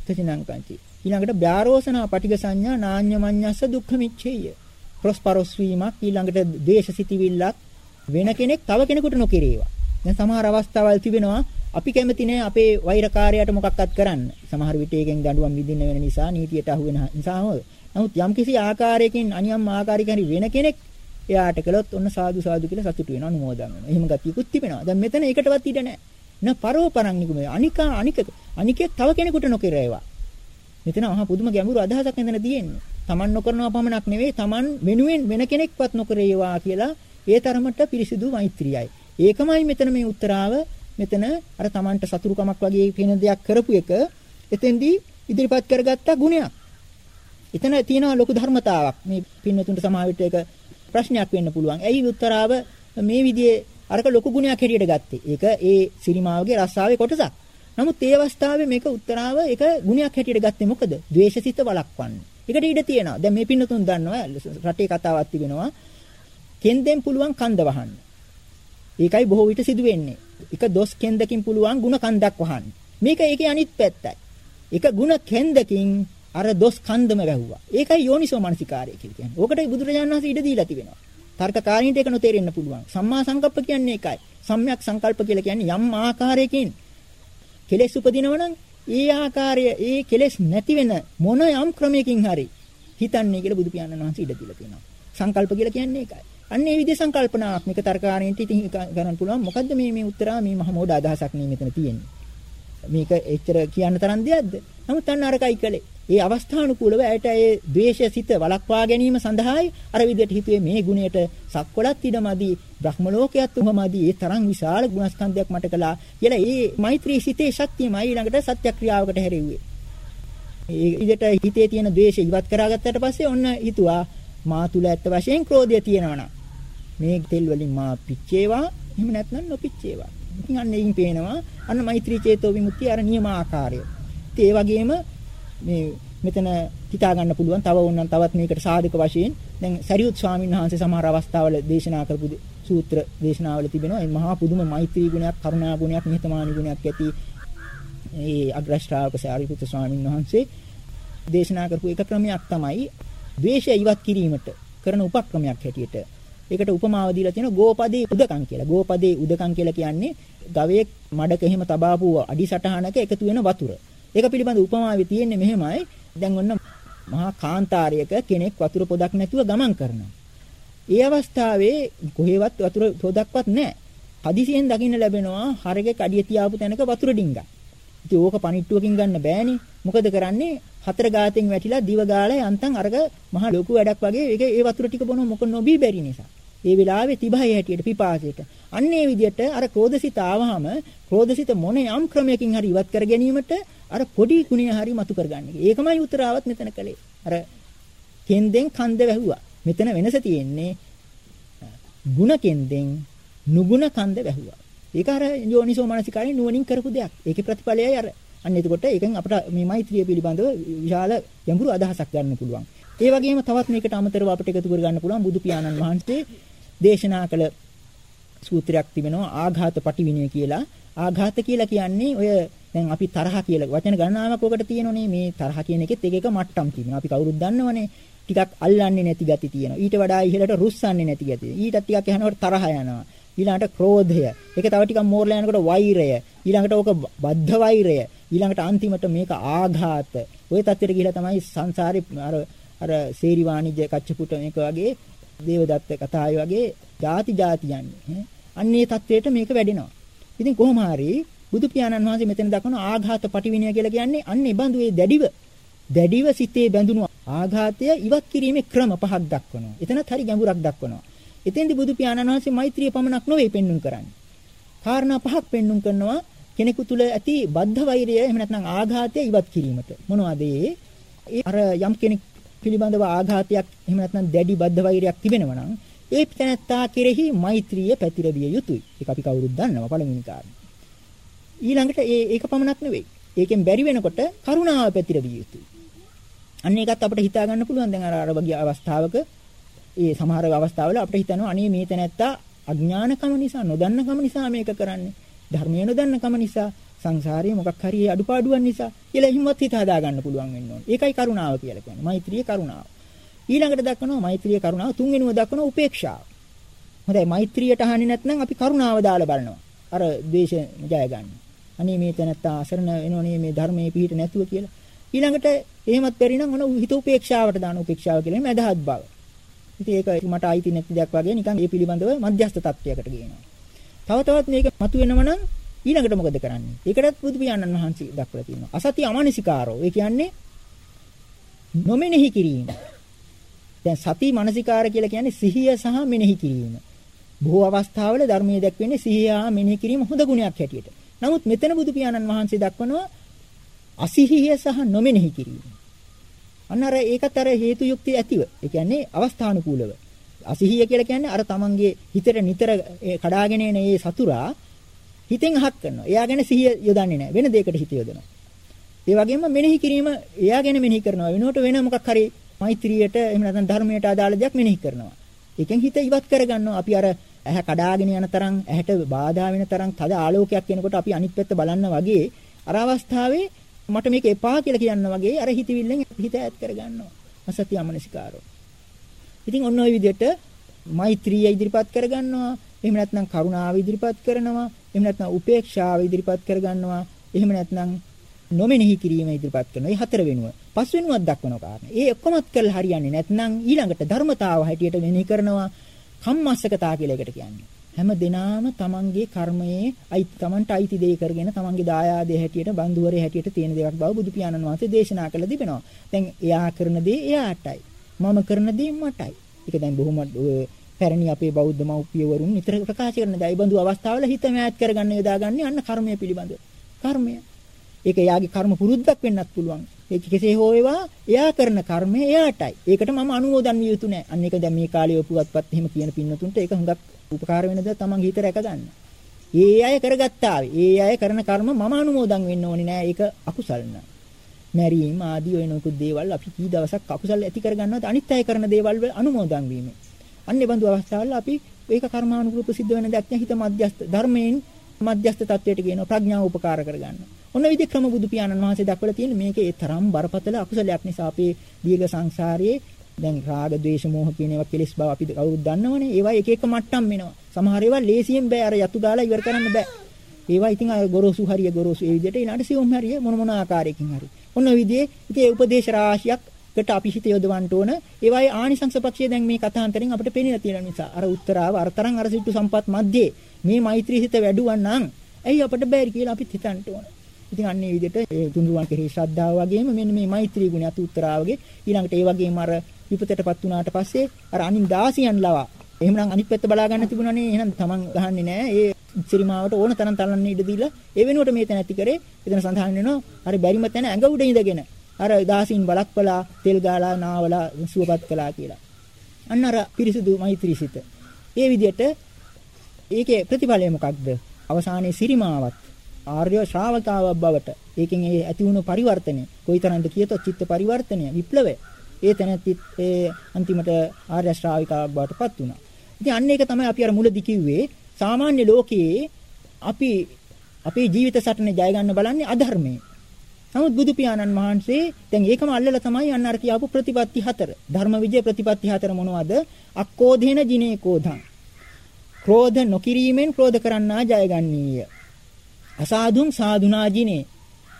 C: තචිනං කංචි. ඊළඟට බ්‍යාරෝසනා පටිග සංඥා නාඤ්ඤ මඤ්ඤස්ස දුක්ඛ මිච්ඡේය. ප්‍රොස්පරොස් වීමක් ඊළඟට දේශ සිටිවිල්ලක් වෙන කෙනෙක් තව කෙනෙකුට නොකිරේවා. දැන් සමහර අවස්ථාවල් තිබෙනවා අපි කැමති නෑ අපේ වෛරකාරයාට මොකක්වත් කරන්න සමහර විට ඒකෙන් දඬුවම් විඳින්න වෙන නිසා නීතියට අහු වෙන නිසා නමුත් යම්කිසි ආකාරයකින් අනියම් ආකාරයකින් වෙන කෙනෙක් එයාට කළොත් ඔන්න සාදු සාදු කියලා සතුටු වෙනවා අනුමෝදන් වෙනවා. එහෙම ගතියකුත් තිබෙනවා. දැන් මෙතන ඒකටවත් ඉඩ නැහැ. න පරෝපරං නිකුම අනිකා අනික අනිකේ තව කෙනෙකුට නොකිරේවා. මෙතන අහා පුදුම ගැඹුරු අදහසක් නේද තියෙන්නේ. Taman නොකරනවා පමණක් නෙවෙයි Taman වෙනුවෙන් වෙන කෙනෙක්වත් නොකරේවා කියලා ඒ තරමට පිරිසිදු මෛත්‍රියයි. ඒකමයි මෙතන මේ උත්තරාව මෙතන අර Tamanට සතුරුකමක් වගේ පේන දෙයක් කරපු එක එතෙන්දී ඉදිරිපත් කරගත්ත ගුණයක්. එතන තියෙනවා ලොකු ධර්මතාවක්. මේ පින්නතුන්ට සමාවිත එක ප්‍රශ්නයක් වෙන්න පුළුවන්. ඇයි උත්තරාව මේ විදිහේ අරක ලොකු ගුණයක් හැටියට ගත්තේ? ඒක ඒ සිරිමාවගේ රස්සාවේ කොටසක්. නමුත් ඒ අවස්ථාවේ මේක උත්තරාව ඒක ගුණයක් හැටියට ගත්තේ මොකද? ද්වේෂසිත වළක්වන්න. ඒකට ඉඩ තියෙනවා. දැන් මේ පින්නතුන් දන්නවා රටේ කතාවක් තිබෙනවා. කෙන්දෙන් පුළුවන් කන්ද වහන්න. ඒකයි බොහෝ විට සිදු වෙන්නේ. එක දොස් කෙන්දකින් පුළුවන් ಗುಣ කන්දක් වහන්න. මේක ඒකේ අනිත් පැත්තයි. එක ಗುಣ කෙන්දකින් අර දොස් කන්දම වැහුවා. ඒකයි යෝනිසෝ මනසිකාරය කියලා කියන්නේ. ඕකට බුදුරජාණන් වහන්සේ ඉඩ දීලා තිබෙනවා. තර්කකාරීන්ට ඒක නොතේරෙන්න පුළුවන්. සම්මා සංකප්ප කියන්නේ ඒකයි. සම්‍යක් සංකල්ප කියලා කියන්නේ යම් ආකාරයකින් කෙලෙස් උපදිනවනම් ඒ ආකාරය ඒ කෙලෙස් නැති වෙන මොන යම් ක්‍රමයකින් හරි හිතන්නේ කියලා බුදු පියාණන් වහන්සේ ඉඩ දීලා තියෙනවා. සංකල්ප කියලා කියන්නේ ඒකයි. අන්න ඒ විදිහේ සංකල්පනාවක් මේක තර්කාරීන්ට ඉතින් ගන්න පුළුවන්. මොකද්ද මේ මේ උත්තරා මේ මහ මොඩ අදහසක් නේ මෙතන තියෙන්නේ. මේක එච්චර කියන්න තරම් දෙයක්ද? නමුත් අන්න අරකයි කළේ. ඒ අවස්ථානුකූලව ඇයට ඒ ද්වේෂසිත වළක්වා ගැනීම සඳහායි අර විදිහට හිතුවේ මේ ගුණයට සක්වලත් ඉඩමදි බ්‍රහ්ම ලෝකයක් උමමදි ඒ තරම් විශාල ගුණස්කන්ධයක් මට කළා කියලා ඒ මෛත්‍රී සිතේ ශක්තියමයි ඊළඟට සත්‍යක්‍රියාවකට හැරෙව්වේ. ඒ විදිහට හිතේ තියෙන ද්වේෂය ඉවත් කරගත්තට පස්සේ ඔන්න හිතුවා මා තුල ඇත්ත වශයෙන් ක්‍රෝධය තියෙනවා මේ තෙල් වලින් මා පිච්චේවා එහෙම නැත්නම් නොපිච්චේවා. ඉතින් අන්න එයින් පේනවා අන්න මෛත්‍රී චේතෝ විමුක්තිය අර නියමාකාරය. ඉතින් ඒ වගේම මේ මෙතන හිතා ගන්න පුළුවන් තව ඕනනම් තවත් මේකට සාධක වශයෙන් දැන් සරියුත් ස්වාමීන් වහන්සේ සමහර අවස්ථාවල දේශනා කරපු සූත්‍ර දේශනාවල තිබෙනවා මේ මහා පුදුම මෛත්‍රී ගුණයක් කරුණා ගුණයක් නිහතමානී ගුණයක් ඇති ඒ අග්‍රශ්‍රාවක සාරිපුත්‍ර ස්වාමීන් වහන්සේ දේශනා කරපු එක ක්‍රමයක් තමයි ද්වේෂය ඉවත් කිරීමට කරන උපක්‍රමයක් හැටියට ඒකට උපමාව දීලා තියෙනවා ගෝපදේ උදකම් කියලා. ගෝපදේ උදකම් කියලා කියන්නේ ගවයෙක් මඩක එහෙම තබාපු අඩි සටහනක එකතු වෙන වතුර. ඒක පිළිබඳ උපමාවේ තියෙන්නේ මෙහෙමයි. දැන් ඔන්න මහා කාන්තාරයක කෙනෙක් වතුර පොදක් නැතුව ගමන් කරනවා. ඒ අවස්ථාවේ කොහෙවත් වතුර පොදක්වත් නැහැ. හදිසියෙන් දකින්න ලැබෙනවා හරකෙක් අඩිය තියාපු තැනක වතුර ඩිංගක්. ඉතින් ඕක පණිට්ටුවකින් ගන්න බෑනේ. මොකද කරන්නේ? හතර ගාතෙන් වැටිලා දිව ගාලා යන්තම් අරග මහ ලොකු වැඩක් වගේ ඒක ඒ වතුර ටික බොනව මොක නොබී බැරි නිසා. ඒ වෙලාවේ තිබහයි හැටියට පිපාසයට. අන්න ඒ විදිහට අර ක්‍රෝධසිත ආවහම ක්‍රෝධසිත මොන යම් ක්‍රමයකින් හරි ඉවත් කර ගැනීමට අර පොඩි ගුණය හරි මතු කරගන්න. ඒකමයි උත්තරාවත් මෙතන කළේ. අර කෙන්දෙන් කන්ද වැහුවා. මෙතන වෙනස තියෙන්නේ ಗುಣ කෙන්දෙන් නුගුණ කන්ද වැහුවා. ඒක අර යෝනිසෝ මානසිකාරී නුවණින් කරපු දෙයක්. ඒකේ ප්‍රතිඵලයයි අර. අන්න එතකොට ඒකෙන් අපිට මේ මෛත්‍රිය පිළිබඳව විශාල ගැඹුරු අදහසක් ගන්න පුළුවන්. ඒ වගේම තවත් මේකට අමතරව අපිට එකතු කර ගන්න පුළුවන් බුදු පියාණන් වහන්සේ දේශනා කළ සූත්‍රයක් තිබෙනවා ආඝාත පටිවිණය කියලා. ආඝාත කියලා කියන්නේ ඔය දැන් අපි තරහ කියලා වචන ගණනාවක් ඔකට තියෙනෝනේ මේ තරහ කියන එකෙත් එක එක මට්ටම් තියෙනවා. අපි කවුරුත් දන්නවනේ. ටිකක් අල්ලන්නේ නැති ගති තියෙනවා. ඊට වඩා ඉහළට රුස්සන්නේ නැති ගති. ඊටත් ටිකක් යනකොට තරහ යනවා. ඊළඟට ක්‍රෝධය. ඒක තව ටිකක් මෝරලා යනකොට වෛරය. ඊළඟට ඕක බද්ධ වෛරය. ඊළඟට අන්තිමට මේක ආඝාත. ওই තත්ත්වයට ගිහිලා තමයි සංසාරේ අර අර සේරි වාණිජ්‍ය කච්චපුට මේක වගේ දේවදත්ත කතා වගේ ಜಾති ಜಾති යන්නේ. අන්න ඒ தത്വයට මේක වැඩෙනවා. ඉතින් කොහොම හරි බුදු පියාණන් වහන්සේ මෙතන දක්වන ආඝාත පටිවිණය කියලා කියන්නේ අන්න ඒ බඳු ඒ දැඩිව දැඩිව සිතේ බැඳුණු ආඝාතය ඉවත් කිරීමේ ක්‍රම පහක් දක්වනවා. එතනත් හරි ගැඹුරක් දක්වනවා. එතෙන්දී බුදු පියාණන් වහන්සේ මෛත්‍රිය පමණක් නොවේ පෙන්눔 කරන්නේ. කාරණා පහක් පෙන්눔 කරනවා කෙනෙකු තුල ඇති බද්ධ වෛරය එහෙම නැත්නම් ආඝාතය ඉවත් කිරීමට. මොනවද ඒ? අර යම් කෙනෙක් පිළිබඳව ආඝාතයක් එහෙම නැත්නම් දැඩි බද්ධ වෛරයක් තිබෙනවා නම් ඒ තැනත්තා කෙරෙහි මෛත්‍රිය පැතිරවිය යුතුයි. ඒක අපි කවුරුත් දන්නවා පළවෙනි කාරණා. ඊළඟට ඒ ඒක පමණක් නෙවෙයි. ඒකෙන් බැරි වෙනකොට කරුණාව පැතිරවිය යුතුයි. අන්න ඒකත් අපිට හිතා ගන්න පුළුවන් දැන් අර අර වගේ අවස්ථාවක ඒ සමහර අවස්ථාවල අපිට හිතනවා අනේ මේ තැනත්තා අඥානකම නිසා නොදන්නකම නිසා මේක කරන්නේ. ධර්මය නොදන්නකම නිසා සංසාරයේ මොකක් හරි අඩුපාඩුවක් නිසා කියලා හිමවත් හිත හදා ගන්න පුළුවන් වෙන්න ඕනේ. ඒකයි කරුණාව කියලා කියන්නේ. මෛත්‍රිය කරුණාව. ඊළඟට දක්වනවා මෛත්‍රිය කරුණාව තුන්වෙනිව දක්වනවා උපේක්ෂාව. හොඳයි මෛත්‍රියට අහන්නේ නැත්නම් අපි කරුණාව දාලා බලනවා. අර ද්වේෂ ජය ගන්න. අනේ මේ තැනත්තා අසරණ වෙනෝනේ මේ ධර්මයේ පිහිට නැතුව කියලා. ඊළඟට එහෙමත් බැරි නම් ඔන හිත උපේක්ෂාවට දාන උපේක්ෂාව කියලා මදහත් බව. ඉතින් ඒක මට අයිති නැති දෙයක් වගේ නිකන් ඒ පිළිබඳව මධ්‍යස්ථ තත්වයකට ගේනවා. තව තවත් මේක මතුවෙනව නම් ඊළඟට මොකද කරන්නේ? ඒකටත් බුදු පියාණන් වහන්සේ දක්වලා තියෙනවා. අසති අමනසිකාරෝ. ඒ කියන්නේ නොමෙනෙහි කිරීම. දැන් සති මනසිකාර කියලා කියන්නේ සිහිය සහ මෙනෙහි කිරීම. බොහෝ අවස්ථාවල ධර්මයේ දැක්වෙන්නේ සිහිය හා මෙනෙහි කිරීම හොඳ ගුණයක් හැටියට. නමුත් මෙතන බුදු පියාණන් වහන්සේ දක්වනවා අසිහිය සහ නොමෙනෙහි කිරීම. අන්න අර ඒකත් අර හේතු යුක්තිය ඇතිව. ඒ කියන්නේ අවස්ථානුකූලව. අසිහිය කියලා කියන්නේ අර තමන්ගේ හිතට නිතර කඩාගෙන එන ඒ සතුරා හිතෙන් අහක් කරනවා. එයා ගැන සිහිය යොදන්නේ නැහැ. වෙන දෙයකට හිත යොදනවා. ඒ වගේම මෙනෙහි කිරීම එයා ගැන මෙනෙහි කරනවා. වෙනුවට වෙන මොකක් හරි මෛත්‍රියට එහෙම නැත්නම් ධර්මයට අදාළ දෙයක් මෙනෙහි කරනවා. ඒකෙන් හිත ඉවත් කරගන්නවා. අපි අර ඇහැ කඩාගෙන යන තරම් ඇහැට බාධා වෙන තරම් තද ආලෝකයක් එනකොට අපි අනිත් පැත්ත බලන්න වගේ අර අවස්ථාවේ මට මේක එපා කියලා කියන්න වගේ අර හිතවිල්ලෙන් හිත ඈත් කරගන්නවා. අසත්‍ය අමනසිකාරෝ. ඉතින් ඔන්න ඔය විදිහට මෛත්‍රිය ඉදිරිපත් කරගන්නවා. එහෙම නැත්නම් කරුණාව ඉදිරිපත් කරනවා. එහෙම නැත්නම් උපේක්ෂාව ඉදිරිපත් කරගන්නවා. එහෙම නැත්නම් නොමෙනෙහි කිරීම ඉදිරිපත් කරනවා. මේ හතර වෙනුව. පස් වෙනුවක් දක්වන කාරණා. ඒ ඔක්කොමත් කරලා හරියන්නේ නැත්නම් ඊළඟට ධර්මතාව හැටියට මෙනෙහි කරනවා. කම්මස්සකතා කියලා එකට කියන්නේ. හැම දිනාම තමන්ගේ කර්මයේ අයිති තමන්ට අයිති දේ කරගෙන තමන්ගේ දායාදේ හැටියට බන්දුවරේ හැටියට තියෙන දේක් බව බුදු පියාණන් වහන්සේ දේශනා කළ තිබෙනවා. දැන් එයා කරන දේ එයාටයි. මම කරන දේ මටයි. ඒක දැන් බොහොම පැරණි අපේ බෞද්ධ මව්පියවරුන් නිතර ප්‍රකාශ කරන දේ. බඳු අවස්ථාවල හිත මෑත් කරගන්න යොදාගන්නේ අන්න කර්මය පිළිබඳව. කර්මය. ඒක එයාගේ කර්ම පුරුද්දක් වෙන්නත් පුළුවන්. ඒක කෙසේ හෝ වේවා එයා කරන කර්මය එයාටයි. ඒකට මම අනුමෝදන් විය යුතු නෑ. අන්න ඒක දැන් මේ කාලේ ඔපුවත්පත් එහෙම කියන පින්නතුන්ට ඒක හුඟක් උපකාර වෙනද තමන්ගේ හිත රැක ගන්න. ඒ අය කරගත්තා. ඒ අය කරන කර්ම මම අනුමෝදන් වෙන්න ඕනේ නෑ. ඒක අකුසල් නෑ. මැරීම ආදී ඔය නොකුත් දේවල් අපි කී දවසක් අකුසල් ඇති කරගන්නවද අනිත් අය කරන දේවල් වල අනුමෝදන් වීම. අන්නේ බඳු අවස්ථාවල අපි ඒක කර්මානුකූලව සිද්ධ වෙන දෙයක් හිත මධ්‍යස්ත ධර්මයෙන් මධ්‍යස්ත තත්වයට කියනවා ප්‍රඥාව උපකාර කරගන්න. ඔන්න විදිහ ක්‍රම බුදු පියාණන් වහන්සේ දක්වලා තියෙන මේකේ ඒ තරම් බරපතල අකුසලයක් නිසා අපේ දීර්ඝ සංසාරයේ දැන් රාග, ද්වේෂ, මෝහ කියන ඒවා කෙලෙස් බව අපි කවුරුත් දන්නවනේ. ඒවා එක එක මට්ටම් වෙනවා. සමහර ඒවා ලේසියෙන් බෑ අර යතු ගාලා ඉවර කරන්න බෑ. ඒවා ඉතින් අය ගොරෝසු හරිය ගොරෝසු ඒ විදිහට ඊළඟට සියුම් හරිය මොන මොන ආකාරයකින් හරි. ඔන්න ඔය විදිහේ ඉතින් ඒ උපදේශ රාශියක්කට අපි හිත යොදවන්න ඕන. ඒවායේ ආනිසංස පක්ෂය දැන් මේ කථාන්තරෙන් අපිට පේනිලා තියෙන නිසා. අර උත්තරාව අර තරම් අර සිටු සම්පත් මැද්දේ මේ මෛත්‍රී හිත වැඩුවන් නම් ඇයි අපිට බැරි කියලා අපිත් හිතන්න ඕන. ඉතින් අන්න ඒ විදිහට ඒ තුන්රුවන් කෙරෙහි ශ්‍රද්ධාව වගේම මෙන්න මේ මෛත්‍රී ගුණය අතු උත්තරාවගේ ඊළඟට ඒ වගේම අර විපතටපත් වුණාට පස්සේ අර අනින් දාසියන් ලවා. එහෙමනම් අනිත් පැත්ත බලා ගන්න තිබුණානේ. එහෙනම් Taman ගහන්නේ නැහැ ඒ සිරිමාවට ඕන තරම් තලන්න ඉඩ දීලා ඒ වෙනුවට මේ තැන ඇති කරේ. එතන සඳහන් වෙනවා හරි බැරිම තැන ඇඟ උඩ ඉඳගෙන අර දාසින් බලක්වලා තෙල් ගාලා නාවලා සුවපත් කළා කියලා අන්න අර පිරිසුදු මෛත්‍රීසිත ඒ විදිහට ඒකේ ප්‍රතිඵලය මොකක්ද අවසානයේ සිරිමාවත් ආර්ය ශ්‍රාවකාවක් බවට ඒකෙන් ඒ ඇති වුණු පරිවර්තනය කොයිතරම්ද කියතොත් චිත්ත පරිවර්තනය විප්ලවය ඒ තැනැත්තිත් ඒ අන්තිමට ආර්ය ශ්‍රාවිකාවක් බවට පත් වුණා. ඉතින් අන්න ඒක තමයි අපි අර මුලදි කිව්වේ සාමාන්‍ය ලෝකයේ අපි අපේ ජීවිත සටනේ ජය ගන්න බලන්නේ අධර්මයේ. නමුත් බුදු පියාණන් වහන්සේ දැන් ඒකම අල්ලලා තමයි අන්න අර කියාපු ප්‍රතිපත්ති හතර. ධර්ම විජය ප්‍රතිපත්ති හතර මොනවද? අක්කෝධේන ජිනේ කෝධං. ක්‍රෝධ නොකිරීමෙන් ක්‍රෝධ කරන්නා ජයගන්නීය. අසාදුන් සාදුනා ජිනේ.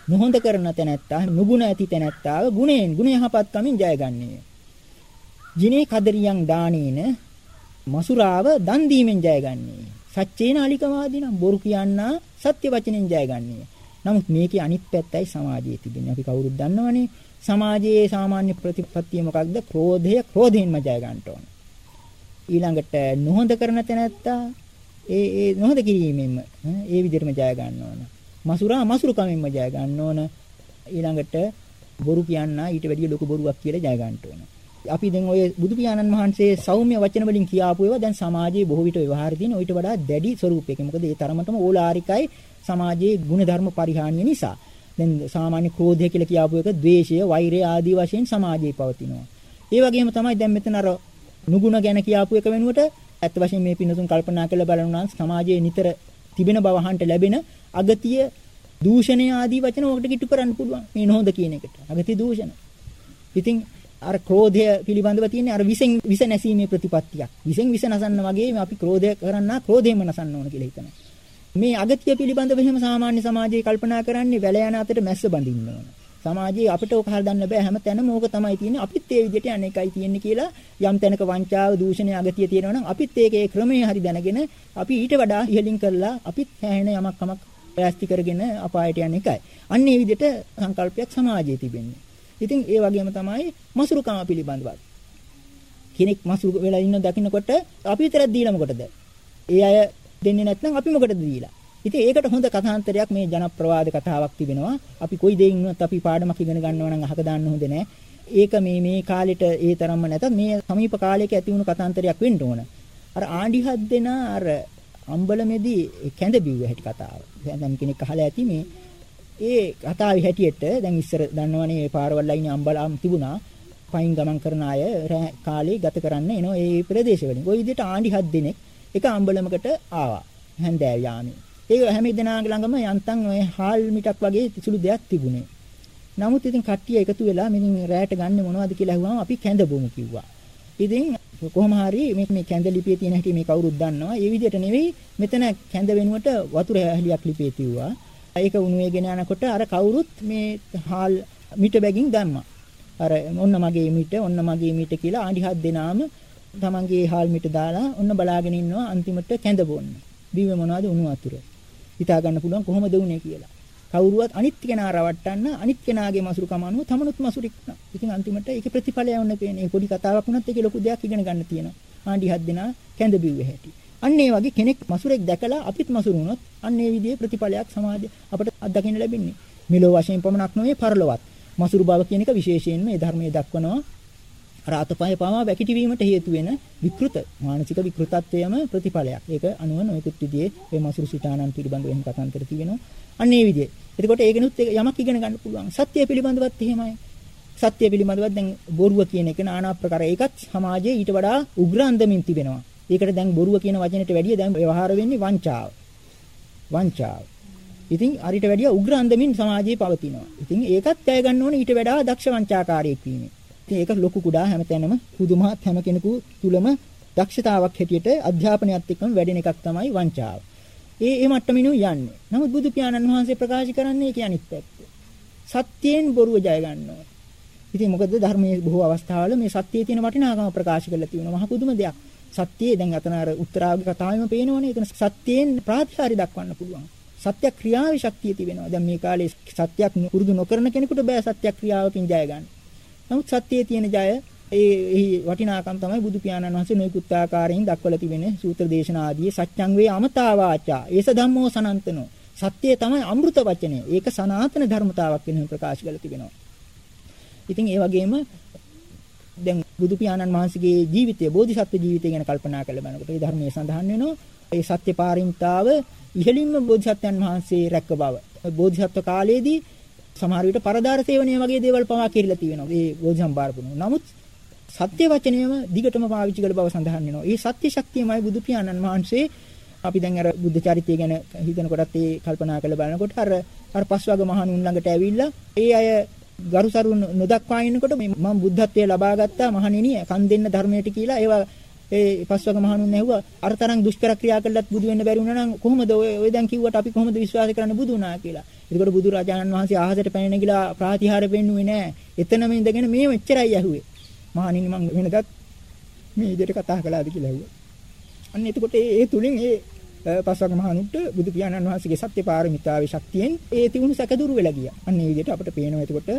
C: නොහොඳ කරන තැනැත්තා, නුගුණ ඇති තැනැත්තාව ගුණයෙන් ගුණ යහපත්කමින් ජයගන්නීය. ජිනේ කදරියන් දානේන මසුරාව දන් දීමෙන් ජයගන්නේ. සත්‍යේන අලිකවාදීනම් බොරු කියන්නා සත්‍ය වචනෙන් ජයගන්නේ. නමුත් මේකේ අනිත් පැත්තයි සමාජයේ තිබෙන්නේ. අපි කවුරුත් දන්නවනේ. සමාජයේ සාමාන්‍ය ප්‍රතිපත්තිය මොකක්ද? ක්‍රෝධය ක්‍රෝධයෙන්ම ජය ගන්න ඕන. ඊළඟට නොහොඳ කරන තැනැත්තා ඒ ඒ නොහොඳ කිරීමෙන්ම ඒ විදිහටම ජය ගන්න ඕන. මසුරා මසුරුකමින්ම ජය ගන්න ඕන. ඊළඟට බොරු කියන්නා ඊට වැඩිය ලොකු බොරුවක් කියලා ජය ගන්න ඕන. අපි දැන් ඔය බුදු පියාණන් වහන්සේ සෞම්‍ය වචන වලින් කියාපු ඒවා දැන් සමාජයේ බොහෝ විට ව්‍යවහාර දින ඊට වඩා දැඩි ස්වරූපයකින්. මොකද ඒ තරමටම ඕලාරිකයි සමාජයේ ಗುಣධර්ම පරිහානිය නිසා. දැන් සාමාන්‍ය ක්‍රෝධය කියලා කියාපු එක ද්වේෂය, වෛරය ආදී වශයෙන් සමාජයේ පවතිනවා. ඒ වගේම තමයි දැන් මෙතන අර නුගුණ ගැන කියාපු එක වෙනුවට ඇත්ත වශයෙන් මේ පින්නතුන් කල්පනා කරලා බලනවා සමාජයේ නිතර තිබෙන බව අහන්න ලැබෙන අගතිය දූෂණය ආදී වචන ඔකට කිට්ටු කරන්න පුළුවන් මේ නොහොඳ කියන එකට. අගතිය දූෂණ. ඉතින් අර ක්‍රෝධය පිළිබඳව තියෙන අර විසෙන් විස නැසීමේ ප්‍රතිපත්තියක්. විසෙන් විස නසන්න වගේ අපි ක්‍රෝධය කරන්නා ක්‍රෝධයෙන්ම නසන්න ඕන කියලා හිතනවා. මේ අගතිය පිළිබඳව එහෙම සාමාන්‍ය සමාජයේ කල්පනා කරන්නේ වැල යන අතට මැස්ස බඳින්න ඕන. සමාජයේ අපිට ඕක හරියන්න බෑ හැම තැනම ඕක තමයි තියෙන්නේ අපිත් ඒ විදිහට අනේකයි තියෙන්නේ කියලා යම් තැනක වංචාව දූෂණය අගතිය තියෙනවා නම් අපිත් ඒකේ ක්‍රමයේ හරි දැනගෙන අපි ඊට වඩා ඉහළින් කරලා අපිත් හැහෙන යමක් කමක් ප්‍රයස්ති කරගෙන අපායට යන එකයි. අන්න ඒ විදිහට සංකල්පයක් සමාජයේ තිබෙන්නේ. ඉතින් ඒ වගේම තමයි මසුරුකම පිළිබඳව. කෙනෙක් මසුරු වෙලා ඉන්න දකින්නකොට අපි විතරක් දීලා මොකටද? ඒ අය දෙන්නේ නැත්නම් අපි මොකටද දීලා? ඉතින් ඒකට හොඳ කථාන්තරයක් මේ ජනප්‍රවාද කතාවක් තිබෙනවා. අපි කොයි දෙයින් වුණත් අපි පාඩමක් ඉගෙන ගන්නවා නම් අහක දාන්න හොඳ නැහැ. ඒක මේ මේ කාලෙට ඒ තරම්ම නැතත් මේ සමීප කාලයක ඇති වුණු කතාන්තරයක් වෙන්න ඕන. අර ආණ්ඩි හත් දෙනා අර අම්බලමේදී කැඳ බිව්ව හැටි කතාව. දැන් කෙනෙක් අහලා ඇති මේ ඒ කතාවේ හැටියට දැන් ඉස්සර දන්නවනේ මේ පාරවල් ලයිනේ අම්බලම් තිබුණා. පයින් ගමන් කරන අය කාලේ ගත කරන්න එනවා ඒ ප්‍රදේශවලින්. ওই විදිහට ආණ්ඩි හත් දෙනෙක් එක අම්බලමකට ආවා. හැන්දෑව යාමේ. ඒක හැම දෙනාගේ ළඟම යන්තම් ඔය හාල් මිටක් වගේ සුළු දෙයක් තිබුණේ. නමුත් ඉතින් කට්ටිය එකතු වෙලා මිනින් රැයට ගන්න මොනවද කියලා අහුවාම අපි කැඳ බොමු කිව්වා. ඉතින් කොහොම හරි මේ මේ කැඳ ලිපියේ තියෙන හැටි මේ කවුරුත් දන්නවා. ඒ විදිහට නෙවෙයි මෙතන කැඳ වෙනුවට වතුර ඇහලියක් ලිපියේ තියුවා. ඒක උණුවේගෙන යනකොට අර කවුරුත් මේ හාල් මිට බැගින් දැම්මා. අර ඔන්න මගේ මිට ඔන්න මගේ මිට කියලා ආඩි හත් දෙනාම තමන්ගේ හාල් මිට දාලා ඔන්න බලාගෙන ඉන්නවා අන්තිමට කැඳ බොන්න. බිව්වේ මොනවද උණු වතුර. හිතා ගන්න පුළුවන් කොහොමද උනේ කියලා. කවුරුවත් අනිත් කෙනා රවට්ටන්න අනිත් කෙනාගේ මසුරුකම අනුව තමනුත් මසුරික් නා. ඉතින් අන්තිමට ඒකේ ප්‍රතිඵලය වුණ පේන්නේ පොඩි කතාවක් වුණත් ඒකේ ලොකු දෙයක් ඉගෙන ගන්න තියෙනවා. ආණ්ඩි හත් දෙනා කැඳ බිව්වේ හැටි. අන්න ඒ වගේ කෙනෙක් මසුරෙක් දැකලා අපිත් මසුරු වුණොත් අන්න ඒ විදිහේ ප්‍රතිඵලයක් සමාජ අපට අත්දකින්න ලැබෙන්නේ. මෙලෝ වශයෙන් පමණක් නෙවෙයි පරලොවත්. මසුරු බව කියන එක විශේෂයෙන්ම මේ ධර්මයේ දක්වනවා. අර අතපය පවා වැකිටි වීමට හේතු වෙන විකෘත මානසික විකෘතත්වයම ප්‍රතිඵලයක්. ඒක අනුව නොයෙකුත් විදිහේ මේ මසුරු සිතානන් පිළිබඳව එහෙම කතාන්තර තියෙනවා. අන්න ඒ විදිහේ. එතකොට ඒකෙනුත් යමක් ඉගෙන ගන්න පුළුවන්. සත්‍ය පිළිබඳවත් එහෙමයි. සත්‍ය පිළිබඳවත් දැන් බොරුව කියන එක নানা ආකාර ඒකත් සමාජයේ ඊට වඩා උග්‍ර අන්දමින් තිබෙනවා. ඒකට දැන් බොරුව කියන වචනෙට වැඩිය දැන් ව්‍යවහාර වෙන්නේ වංචාව. වංචාව. ඉතින් අරිට වැඩිය උග්‍ර අන්දමින් සමාජයේ පවතිනවා. ඉතින් ඒකත් ජය ගන්න ඕනේ ඊට වඩා දක්ෂ වංචාකාරයෙක් වීම. ඉතින් ඒක ලොකු කුඩා හැමතැනම පුදුමහත් හැම කෙනෙකු තුලම දක්ෂතාවක් හැටියට අධ්‍යාපනයත් එක්කම වැඩෙන එකක් තමයි වංචාව. ඒ ඒ මට්ටමිනු යන්නේ. නමුත් බුදු පියාණන් වහන්සේ ප්‍රකාශ කරන්නේ ඒක අනිත් පැත්ත. සත්‍යයෙන් බොරුව ජය ගන්නවා. ඉතින් මොකද ධර්මයේ බොහෝ අවස්ථාවල මේ සත්‍යයේ තියෙන වටිනාකම ප්‍රකාශ කරලා තියෙනවා. මහ පුදුම දෙයක්. සත්‍යයේ දැන් අතන අර උත්තරාගේ කතාවෙම පේනවනේ. එතන සත්‍යයෙන් ප්‍රාතිහාරි දක්වන්න පුළුවන්. සත්‍ය ක්‍රියාවේ ශක්තිය තිබෙනවා. දැන් මේ කාලේ සත්‍යක් පුරුදු නොකරන කෙනෙකුට බෑ සත්‍ය ක්‍රියාවකින් ජය ගන්න. නමුත් සත්‍යයේ තියෙන ජය ඒ වටිනාකම් තමයි බුදු පියාණන් වහන්සේ නොයෙකුත් ආකාරයෙන් දක්වලා තිබෙන්නේ සූත්‍ර දේශනා ආදී සත්‍යං වේ අමතා වාචා ඒස ධම්මෝ සනන්තනෝ. සත්‍යය තමයි අමෘත වචනය. ඒක සනාතන ධර්මතාවක් වෙන ප්‍රකාශ කරලා තිබෙනවා. ඉතින් ඒ වගේම දැන් බුදු පියාණන් වහන්සේගේ ජීවිතය බෝධිසත්ව ජීවිතය ගැන කල්පනා කරලා බලනකොට ඒ ධර්මයේ සඳහන් වෙනවා ඒ සත්‍ය පාරිමිතාව ඉහළින්ම බෝධිසත්වයන් වහන්සේ රැක්ක බව. බෝධිසත්ව කාලයේදී සමහර විට පරදාර සේවනය වගේ දේවල් පවා කෙරලා තියෙනවා. ඒ බෝධිසම්පාර පුණු. නමුත් සත්‍ය වචනයම දිගටම පාවිච්චි කළ බව සඳහන් වෙනවා. ඒ සත්‍ය ශක්තියමයි බුදු පියාණන් වහන්සේ අපි දැන් අර බුද්ධ චරිතය ගැන හිතනකොටත් ඒ කල්පනා කරලා බලනකොට අර අර පස්වග මහණුන් ළඟට ඇවිල්ලා ඒ අය ගරුසරු නොදක්වා ඉන්නකොට මම බුද්ධත්වයේ ලබා ගත්තා මහණෙනි කන් දෙන්න ධර්මයට කියලා ඒවා ඒ පස්වග මහණුන් ඇහුවා අර තරම් දුෂ්කර ක්‍රියා කළත් බුදු වෙන්න බැරි වුණා නම් කොහොමද ඔය ඔය දැන් කිව්වට අපි කොහොමද විශ්වාස කරන්න බුදු වුණා කියලා. එතකොට බුදු රජාණන් වහන්සේ ආහසට පැන නැගිලා ප්‍රාතිහාර වෙන්නුවේ නැහැ. එතනම ඉඳගෙන මේ මෙච්චරයි ඇහුවේ. මහණෙනි මං වෙනදත් මේ විදිහට කතා කළාද කියලා ඇහුවා. අන්න එතකොට ඒ තුලින් ඒ පස්වග මහණුන්ට බුදු පියාණන් වහන්සේගේ සත්‍ය පාරමිතාවේ ශක්තියෙන් ඒ තිබුණු සැකදුරු වෙලා ගියා. අන්න ඒ විදිහට අපිට පේනවා එතකොට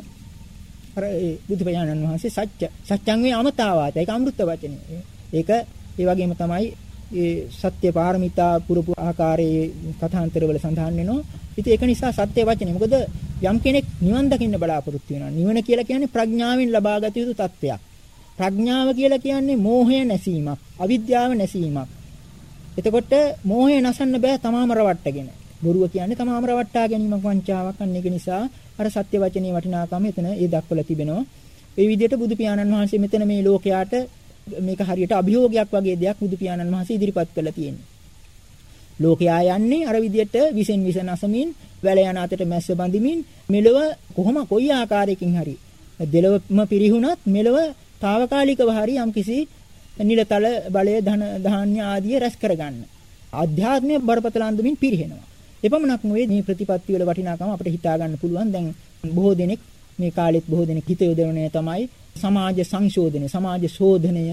C: අර ඒ බුදු පියාණන් වහන්සේ සත්‍ය සත්‍යං වේ අමතාවාත ඒක අමෘත වචනේ. ඒක ඒ වගේම තමයි ඒ සත්‍ය පාරමිතා පුරපු ආකාරයේ කථාන්තරවල සඳහන් වෙනවා. ඉතින් ඒක නිසා සත්‍ය වචනේ. මොකද යම් කෙනෙක් නිවන් දකින්න බලාපොරොත්තු වෙනවා. නිවන කියලා කියන්නේ ප්‍රඥාවෙන් ලබාගත යුතු තත්ත්වයක්. ප්‍රඥාව කියලා කියන්නේ මෝහය නැසීමක්, අවිද්‍යාව නැසීමක්. එතකොට මෝහය නසන්න බෑ තමාම රවට්ටගෙන. බොරුව කියන්නේ තමාම රවට්ටා ගැනීමක් වංචාවක්. අන්න ඒක නිසා අර සත්‍ය වචනේ වටිනාකම එතන ඒ දක්වලා තිබෙනවා. ඒ විදිහට බුදු පියාණන් වහන්සේ මෙතන මේ ලෝකයාට මේක හරියට අභියෝගයක් වගේ දෙයක් බුදු පියාණන් වහන්සේ ඉදිරිපත් කළා තියෙන්නේ. ලෝකයා යන්නේ අර විදියට විසෙන් විස නැසමින් වැල යන අතට මැස්ස බඳිමින් මෙලව කොහොම කොයි ආකාරයකින් හරි දෙලවම පිරිහුණත් මෙලව తాවකාලිකව හරි යම්කිසි නිලතල බලය ධන ධාන්‍ය ආදී රැස් කරගන්න. ආධ්‍යාත්මයේ බරපතල අන්දමින් පිරිහෙනවා. එපමණක් නෙවෙයි මේ ප්‍රතිපත්ති වල වටිනාකම අපිට හිතා ගන්න පුළුවන්. දැන් බොහෝ දෙනෙක් මේ කාලෙත් බොහෝ දෙනෙක් හිත යොදවන්නේ තමයි සමාජ සංශෝධනය, සමාජ ශෝධනය,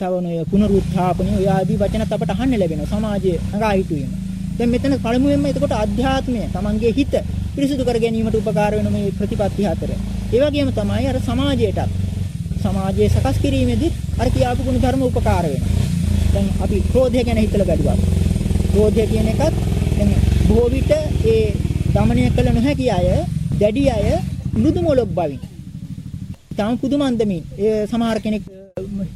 C: තවන ඔය පුනරුත්ථාපනය ඔය ආදී වචනත් අපට අහන්න ලැබෙනවා සමාජයේ නගා හිටුවීම. දැන් මෙතන පළමුවෙන්ම එතකොට අධ්‍යාත්මය, Tamanගේ හිත පිරිසිදු කර ගැනීමට උපකාර වෙන මේ ප්‍රතිපත්ති හතර. ඒ වගේම තමයි අර සමාජයටත් සමාජයේ සකස් කිරීමේදී අර කියාපු ගුණ ධර්ම උපකාර වෙනවා. දැන් අපි ක්‍රෝධය ගැන හිතලා බැලුවා. ක්‍රෝධය කියන එකත් දැන් බොහෝ විට ඒ দমনය කළ නොහැකි අය, දැඩි අය, මෘදු මොළොක් බවින් තාම පුදුම අන්දමින් සමහර කෙනෙක්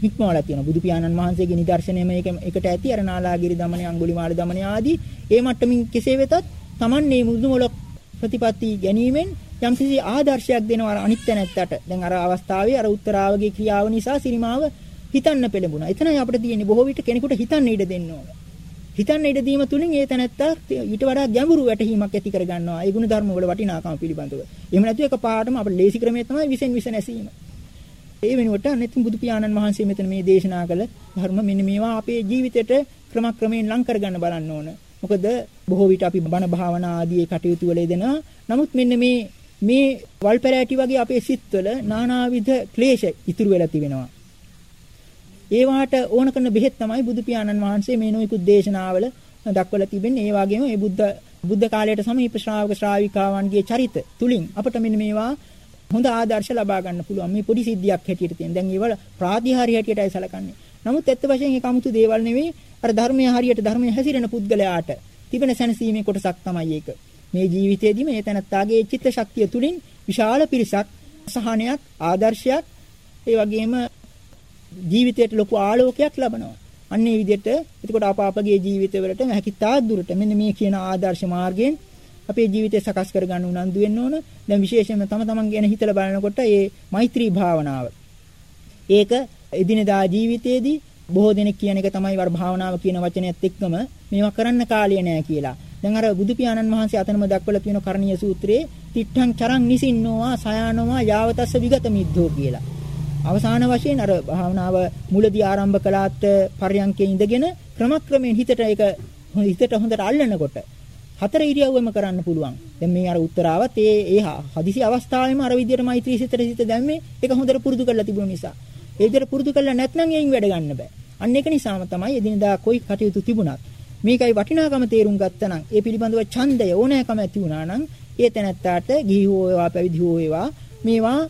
C: හික්මවලා තියෙනවා. බුදු පියාණන් වහන්සේගේ නිදර්ශනය මේක එකට ඇති. අර නාලාගිරි দমনය අඟුලිමාල দমনය ආදී ඒ මට්ටමින් කෙසේ වෙතත් Taman මේ මුදුමලක් ප්‍රතිපatti ගැනීමෙන් යම්කිසි ආදර්ශයක් දෙනවා අර අනිත් නැත්තට දැන් අර අවස්ථාවේ අර උත්තරාවගේ ක්‍රියාව නිසා සිරිමාව හිතන්න පෙළඹුණා. එතනයි අපිට තියෙන්නේ බොහෝ විට කෙනෙකුට හිතන්න ඉඩ දෙන්න ඕනේ. හිතන්න ඉඩ දීම තුලින් ඒ තැනැත්තා ඊට වඩා ගැඹුරු වැටහීමක් ඇති කර ගන්නවා. ඒ ගුණ ධර්ම වල වටිනාකම පිළිබඳව. එහෙම නැතු එක පාඩම අපේ ලේසි ක්‍රමය තමයි විසෙන් විස නැසීම. ඒ වෙනුවට අනෙත් බුදු පියාණන් වහන්සේ මෙතන මේ දේශනා කළ ධර්ම මෙන්න මේවා අපේ ජීවිතයට ක්‍රමක්‍රමයෙන් ලං කරගන්න බලන්න ඕන. මොකද බොහෝ විට අපි බණ භාවනා ආදී කටයුතු වල යෙදෙනවා. නමුත් මෙන්න මේ මේ වල්පැරෑටි වගේ අපේ සිත්වල নানাවිධ ක්ලේශ ඉතුරු වෙලා තිබෙනවා. ඒවාට ඕන කරන බෙහෙත් තමයි බුදු පියාණන් වහන්සේ මේ නොයෙකුත් දේශනාවල දක්වලා තිබෙන්නේ. ඒ වගේම මේ බුද්ධ බුද්ධ කාලයට සමීප ශ්‍රාවක ශ්‍රාවිකාවන්ගේ චරිත තුලින් අපට මෙන්න මේවා හොඳ ආදර්ශ ලබා ගන්න පුළුවන්. මේ පොඩි සිද්ධියක් හැටියට තියෙන. දැන් ඒවල ප්‍රාතිහාර්ය හැටියටයි සැලකන්නේ. නමුත් ඇත්ත වශයෙන් ඒක 아무තු දේවල් නෙවෙයි. අර ධර්මයේ හරියට ධර්මයේ හැසිරෙන පුද්ගලයාට තිබෙන සැනසීමේ කොටසක් තමයි ඒක. මේ ජීවිතයේදී මේ තනත්තාගේ චිත්ත ශක්තිය තුලින් විශාල පිරිසක් සහනයක් ආදර්ශයක් ඒ වගේම ජීවිතයට ලොකු ආලෝකයක් ලබනවා. අන්න ඒ විදිහට එතකොට අප අපගේ ජීවිතවලට හැකි තාක් දුරට මෙන්න මේ කියන ආදර්ශ මාර්ගයෙන් අපේ ජීවිතය සකස් කරගන්න උනන්දු වෙන්න ඕන. දැන් විශේෂයෙන්ම තම තමන් ගැන හිතලා බලනකොට මේ මෛත්‍රී භාවනාව. ඒක එදිනෙදා ජීවිතයේදී බොහෝ දෙනෙක් කියන එක තමයි වර භාවනාව කියන වචනයත් එක්කම මේවා කරන්න කාලය නෑ කියලා. දැන් අර බුදු පියාණන් වහන්සේ අතනම දක්වලා තියෙන කරණීය සූත්‍රයේ තිට්ඨං චරං නිසින්නෝවා සයානෝවා යාවතස්ස විගත මිද්දෝ කියලා. අවසාන වශයෙන් අර භාවනාව මුලදී ආරම්භ කළාත් පර්යංකේ ඉඳගෙන ක්‍රමක්‍රමයෙන් හිතට ඒක හිතට හොඳට අල්ලනකොට හතර ඉරියව්වෙම කරන්න පුළුවන්. දැන් මේ අර උත්තරාවත් ඒ ඒ හදිසි අවස්ථාවේම අර විදියට මෛත්‍රී සිතට සිත දැම්මේ ඒක හොඳට පුරුදු කරලා තිබුණ නිසා. ඒ විදියට පුරුදු කරලා නැත්නම් එයින් වැඩ ගන්න බෑ. අන්න ඒක නිසාම තමයි එදිනදා කොයි කටයුතු තිබුණත් මේකයි වටිනාකම තේරුම් ගත්තනම් ඒ පිළිබඳව ඡන්දය ඕනෑකම ඇති වුණා නම් ඒ තැනැත්තාට ගිහි හෝ වේවා පැවිදි හෝ වේවා මේවා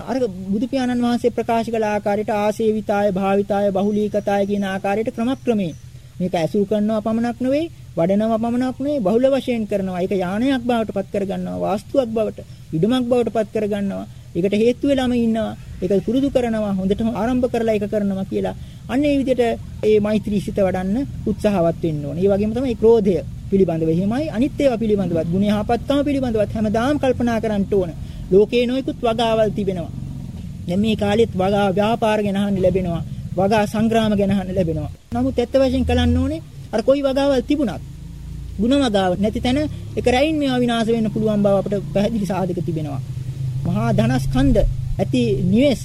C: අර බුදු පියාණන් වහන්සේ ප්‍රකාශ කළ ආකාරයට ආසේවිතාය භාවිතාය බහුලීකතාය කියන ආකාරයට ක්‍රමක්‍රමේ මේක ඇසුරු කරනවා පමණක් නෙවෙයි වඩනවා පමණක් නෙවෙයි බහුල වශයෙන් කරනවා. ඒක යානයක් බවට පත් කරගන්නවා වාස්තුවක් බවට ඉඩමක් බවට පත් කරගන්නවා. ඒකට හේතු වෙලාම ඉන්නවා. ඒක පුරුදු කරනවා හොඳටම ආරම්භ කරලා ඒක කරනවා කියලා. අන්න ඒ විදිහට ඒ මෛත්‍රී සිත වඩන්න උත්සාහවත් වෙන්න ඕනේ. ඒ වගේම තමයි ක්‍රෝධය පිළිබඳව. එහෙමයි අනිත් ඒවා පිළිබඳවත්. ගුණ යහපත්කම පිළිබඳවත් හැමදාම කල්පනා කරන්න ඕන. ලෝකේ නොයෙකුත් වගාවල් තිබෙනවා. දැන් මේ කාලෙත් වගා ව්‍යාපාර ගැන අහන්න ලැබෙනවා. වගා සංග්‍රාම ගැන අහන්න ලැබෙනවා. නමුත් ඇත්ත වශයෙන් කලන්න ඕනේ අර කොයි වගාවල් තිබුණත් ಗುಣ වගාව නැති තැන එක රැයින් මේවා විනාශ වෙන්න පුළුවන් බව අපට පැහැදිලි සාධක තිබෙනවා. මහා ධනස්කන්ධ ඇති නිවෙස්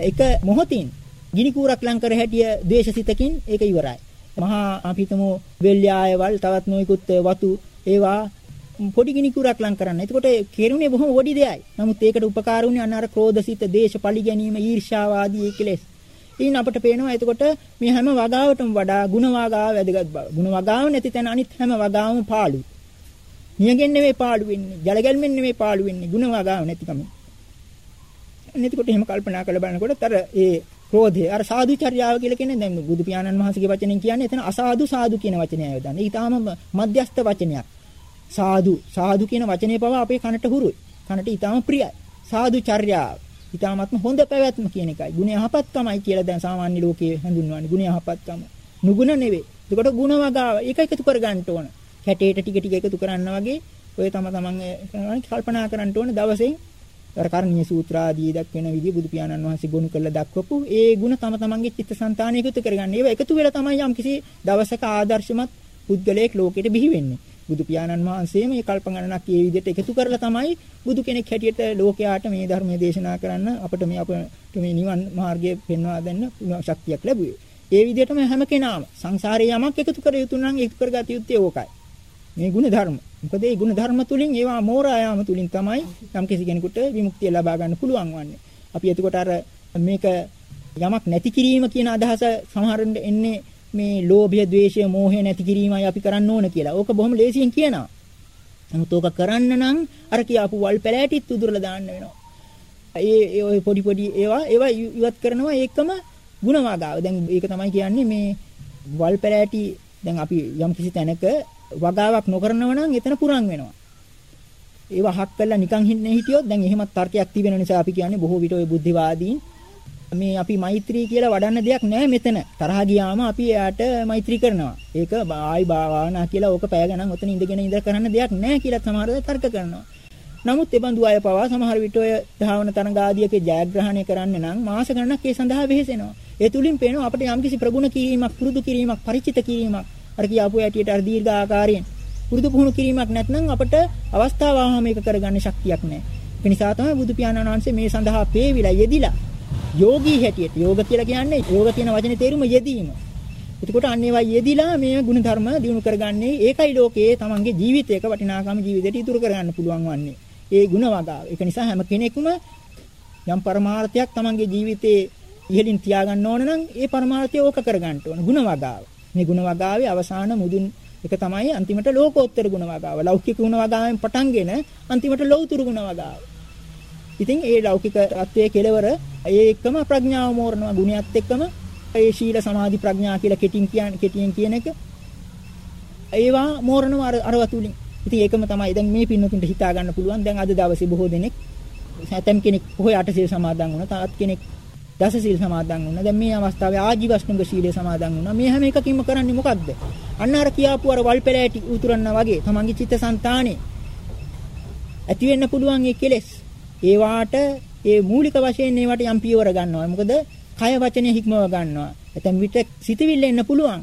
C: එක මොහොතින් ගිනි කූරක් ලං කර හැටිය ද්වේෂසිතකින් ඒක ඉවරයි. මහා අපි හිතමු වෙල්යායවල් තවත් නොයිකුත් වතු ඒවා පොඩි ගිනි කුරක් ලං කරන්න. එතකොට කෙරුණේ බොහොම පොඩි දෙයයි. නමුත් ඒකට උපකාර වුණේ අන්න අර ක්‍රෝධසිත, දේශ, පලි ගැනීම, ඊර්ෂ්‍යාව ආදී කෙලෙස්. ඉතින් අපිට පේනවා එතකොට මේ හැම වගාවටම වඩා ಗುಣ වගාව වැදගත් බව. ಗುಣ වගාව නැති තැන අනිත් හැම වගාවම පාළුයි. නියගෙන් නෙමෙයි පාළු වෙන්නේ. ජලගල්මෙන් නෙමෙයි පාළු වෙන්නේ. ಗುಣ වගාව නැතිකම. එතකොට එහෙම කල්පනා කරලා බලනකොට අර ඒ ක්‍රෝධය අර සාදුචර්යාව කියලා කියන්නේ දැන් බුදු පියාණන් වහන්සේගේ වචනෙන් කියන්නේ එතන අසාදු සාදු කියන වචනය යොදන්නේ. ඒක තාම මධ්‍යස්ත වචනයක්. සාදු සාදු කියන වචනේ පවා අපේ කනට හුරුයි. කනට ඊටාම ප්‍රියයි. සාදු චර්යාව. ඊටාමත්ම හොඳ පැවැත්ම කියන එකයි. ගුණ යහපත්කමයි කියලා දැන් සාමාන්‍ය ලෝකයේ හඳුන්වන්නේ. ගුණ යහපත්කම. නුගුණ නෙවෙයි. එතකොට ගුණ වගාව ඒක එකතු කර ගන්න ඕන. කැටේට ටික ටික එකතු කරන්න වගේ ඔය තම තමන් කල්පනා කරන්න ඕන දවසෙන් අර කරණීය සූත්‍ර ආදී දක්වන විදිහ බුදු පියාණන් වහන්සේ ගොනු කරලා දක්වපු ඒ ගුණ තම තමන්ගේ චිත්තසංතානය එකතු කරගන්න. ඒවා එකතු වෙලා තමයි යම්කිසි දවසක ආදර්ශමත් පුද්ගලයෙක් ලෝකෙට බිහි වෙන්නේ. බුදු පියාණන් වහන්සේ මේ කල්ප ගණනක් මේ විදිහට එකතු කරලා තමයි බුදු කෙනෙක් හැටියට ලෝකයාට මේ ධර්මයේ දේශනා කරන්න අපිට මේ අපට මේ නිවන් මාර්ගය පෙන්වා දෙන්න ශක්තියක් ලැබුවේ. ඒ විදිහටම හැම කෙනාම සංසාරේ යමක් එකතු කර යුතු නම් එකතු කරගත යුත්තේ ඕකයි. මේ ගුණ ධර්ම. මොකද මේ ගුණ ධර්ම තුලින් ඒවා මෝරා යාම තුලින් තමයි යම් කිසි කෙනෙකුට විමුක්තිය ලබා ගන්න පුළුවන් වන්නේ. අපි එතකොට අර මේක යමක් නැති කිරීම කියන අදහස සමහරෙන් එන්නේ මේ ලෝභය, ద్వේෂය, මෝහය නැති කිරීමයි අපි කරන්න ඕන කියලා. ඕක බොහොම ලේසියෙන් කියනවා. නමුත් ඕක කරන්න නම් අර කියාපු වල් පැලෑටිත් උදුරලා දාන්න වෙනවා. ඒ ඔය පොඩි පොඩි ඒවා ඒවා ඉවත් කරනවා ඒකම ಗುಣවාගාව. දැන් ඒක තමයි කියන්නේ මේ වල් පැලෑටි දැන් අපි යම් කිසි තැනක වගාවක් නොකරනව නම් එතන පුරන් වෙනවා. ඒව හක් කළා නිකන් හිටියොත් දැන් එහෙමත් තර්කයක් තිබෙන නිසා අපි කියන්නේ බොහෝ විට ওই බුද්ධිවාදීන් මේ අපි මෛත්‍රී කියලා වඩන්න දෙයක් නැහැ මෙතන. තරහ ගියාම අපි එයාට මෛත්‍රී කරනවා. ඒක ආයි භාවනා කියලා ඕක පැය ගණන් ඔතන ඉඳගෙන ඉඳ කරන්න දෙයක් නැහැ කියලා සමහර අය තර්ක කරනවා. නමුත් ඒ බඳු අය පවා සමහර විට ඔය ධාවන තරඟ ආදියකේ ජයග්‍රහණය කරන්න නම් මාස ගණනක් ඒ සඳහා වෙහෙසෙනවා. ඒ තුලින් පේනවා අපිට යම්කිසි ප්‍රගුණ කිරීමක්, පුරුදු කිරීමක්, පරිචිත කිරීමක් අර කියාපු ඇටියට අර දීර්ඝ ආකාරයෙන් පුරුදු පුහුණු කිරීමක් නැත්නම් අපිට අවස්ථාව ආවම මේක කරගන්න ශක්තියක් නැහැ. ඒ නිසා තමයි බුදු පියාණන් වහන්සේ මේ සඳහා පේවිලා යෙදිලා යෝගී හැටියට යෝග කියලා කියන්නේ යෝග කියන වචනේ තේරුම යෙදීම. එතකොට අන්න ඒවා යෙදිලා මේ ගුණ ධර්ම දිනු කරගන්නේ ඒකයි ලෝකයේ තමන්ගේ ජීවිතයක වටිනාකම ජීවිතයට ඉතුරු කරගන්න පුළුවන් වන්නේ. ඒ ගුණ වගාව. ඒක නිසා හැම කෙනෙකුම යම් පරමාර්ථයක් තමන්ගේ ජීවිතේ ඉහළින් තියාගන්න ඕන නම් ඒ පරමාර්ථය ඕක කරගන්න ඕන. ගුණ වගාව. මේ ගුණ වගාවේ අවසාන මුදුන් එක තමයි අන්තිමට ලෝකෝත්තර ගුණ වගාව. ලෞකික ගුණ වගාවෙන් පටන්ගෙන අන්තිමට ලෞතුරු ගුණ වගාව. ඉතින් ඒ ලෞකික தත්වයේ කෙලවර ඒ එක්කම ප්‍රඥාව මෝරනවා ගුණයත් එක්කම ඒ ශීල සමාධි ප්‍රඥා කියලා කෙටින් කියන කෙටියෙන් කියන එක ඒවා මෝරනවා අර අරව තුලින්. ඉතින් ඒකම තමයි දැන් මේ පින්නතුන්ට හිතා ගන්න පුළුවන්. දැන් අද දවසේ බොහෝ දෙනෙක් සැතම් කෙනෙක් කොහේ අටසිල් සමාදන් වුණා. තාත් කෙනෙක් දස සීල් සමාදන් වුණා. දැන් මේ අවස්ථාවේ ආජීවශ්නක සීලය සමාදන් වුණා. මේ හැම එකකින්ම කරන්නේ මොකද්ද? අන්න අර කියාපු අර වල්පෙලෑටි උතුරන්නා වගේ තමන්ගේ චිත්තසංතානේ ඇති වෙන්න පුළුවන් ඒ කෙලෙස්. ඒ වාට ඒ මූලික වශයෙන් ඒවට යම් පියවර ගන්නවා. මොකද කය වචනේ හික්මව ගන්නවා. ඇතැම් විට සිතවිල්ල එන්න පුළුවන්.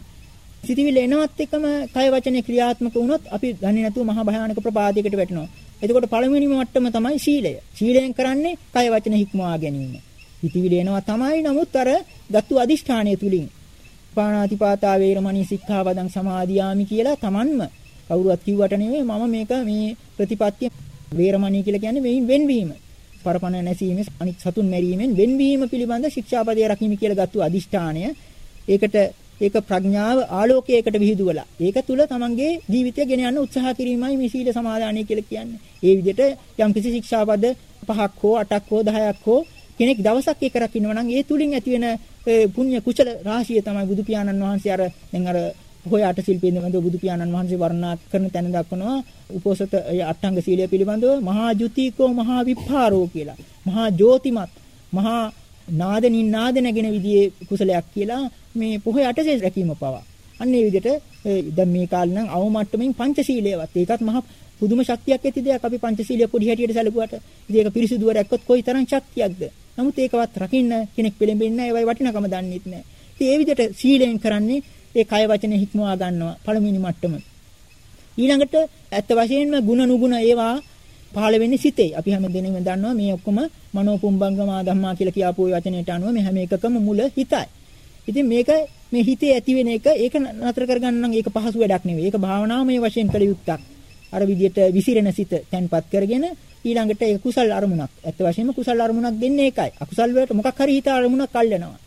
C: සිතවිල්ල එනවත් එක්කම කය වචනේ ක්‍රියාත්මක වුණොත් අපි දන්නේ නැතුව මහා භයානක ප්‍රපාදයකට වැටෙනවා. එතකොට පළවෙනිම මට්ටම තමයි සීලය. සීලයෙන් කරන්නේ කය වචන හික්මවා ගැනීම. හිතවිලි එනවා තමයි නමුත් අර ගත්තු අදිෂ්ඨානය තුලින් පාණාතිපාතා වේරමණී සික්ඛාවදං සමාදියාමි කියලා Tamanම කවුරුවත් කිව්වට නෙවෙයි මම මේක මේ ප්‍රතිපත්තිය වේරමණී කියලා කියන්නේ මේන් වෙන්වීම. පරපණ නැසීම අනිත් සතුන් මැරීමෙන් වෙන්වීම පිළිබඳ ශික්ෂාපදය රකින්න කියලා ගත්තු අදිෂ්ඨානය ඒකට ඒක ප්‍රඥාව ආලෝකයකට විහිදුවලා ඒක තුල තමන්ගේ ජීවිතය ගෙන යන්න උත්සාහ කිරීමයි මේ සීල සමාදානය කියලා කියන්නේ. ඒ විදිහට යම්කිසි ශික්ෂාපද පහක් හෝ අටක් හෝ 10ක් හෝ කෙනෙක් දවසක් එක රකින්නවා නම් ඒ තුලින් ඇති වෙන පුණ්‍ය කුසල රාශිය තමයි බුදු පියාණන් වහන්සේ අර දැන් අර හොය අට ශිල්පීන් වන්ද බුදු පියාණන් වහන්සේ වර්ණනා කරන තැන දක්වනවා උපෝසත අට්ඨංග සීලය පිළිබඳව මහා ජුතිකෝ මහා විපාරෝ කියලා. මහා ජෝතිමත් මහා නාදනින් නාද නැගෙන විදිහේ කුසලයක් කියලා මේ පොහොය අටසේ රැකීම පවා. අන්න ඒ විදිහට දැන් මේ කාලේ නම් අවමට්ටමින් පංචශීලයේවත්. ඒකත් මහා පුදුම ශක්තියක් ඇති දෙයක්. අපි පංචශීලිය පොඩි හැටියට සැලකුවාට. ඉතින් ඒක පිරිසිදුව රැක්කොත් කොයි තරම් ශක්තියක්ද? නමුත් ඒකවත් රකින්න කෙනෙක් පෙළඹෙන්නේ නැහැ. ඒවයි වටිනකම දන්නෙත් නැහැ. ඉතින් ඒ විදිහට සීලෙන් කරන්නේ ඒ කය වචන හික්මවා ගන්නවා පළවෙනි මට්ටම ඊළඟට ඇත්ත වශයෙන්ම ಗುಣ නුගුණ ඒවා පහළ වෙන්නේ සිතේ. අපි හැම දිනෙම දන්නවා මේ ඔක්කොම මනෝපුම්බංගමා ධම්මා කියලා කියාපු ওই වචනයට අනුව මේ හැම එකකම මුල හිතයි. ඉතින් මේක මේ හිතේ ඇති වෙන එක ඒක නතර කරගන්න නම් ඒක පහසු වැඩක් නෙවෙයි. ඒක භාවනාමය වශයෙන් කළ යුත්තක්. අර විදියට විසිරෙන සිත තැන්පත් කරගෙන ඊළඟට ඒක කුසල් අරමුණක්. ඇත්ත වශයෙන්ම කුසල් අරමුණක් දෙන්නේ ඒකයි. අකුසල් වලට මොකක් හරි හිත අරමුණක් අල්ලනවා.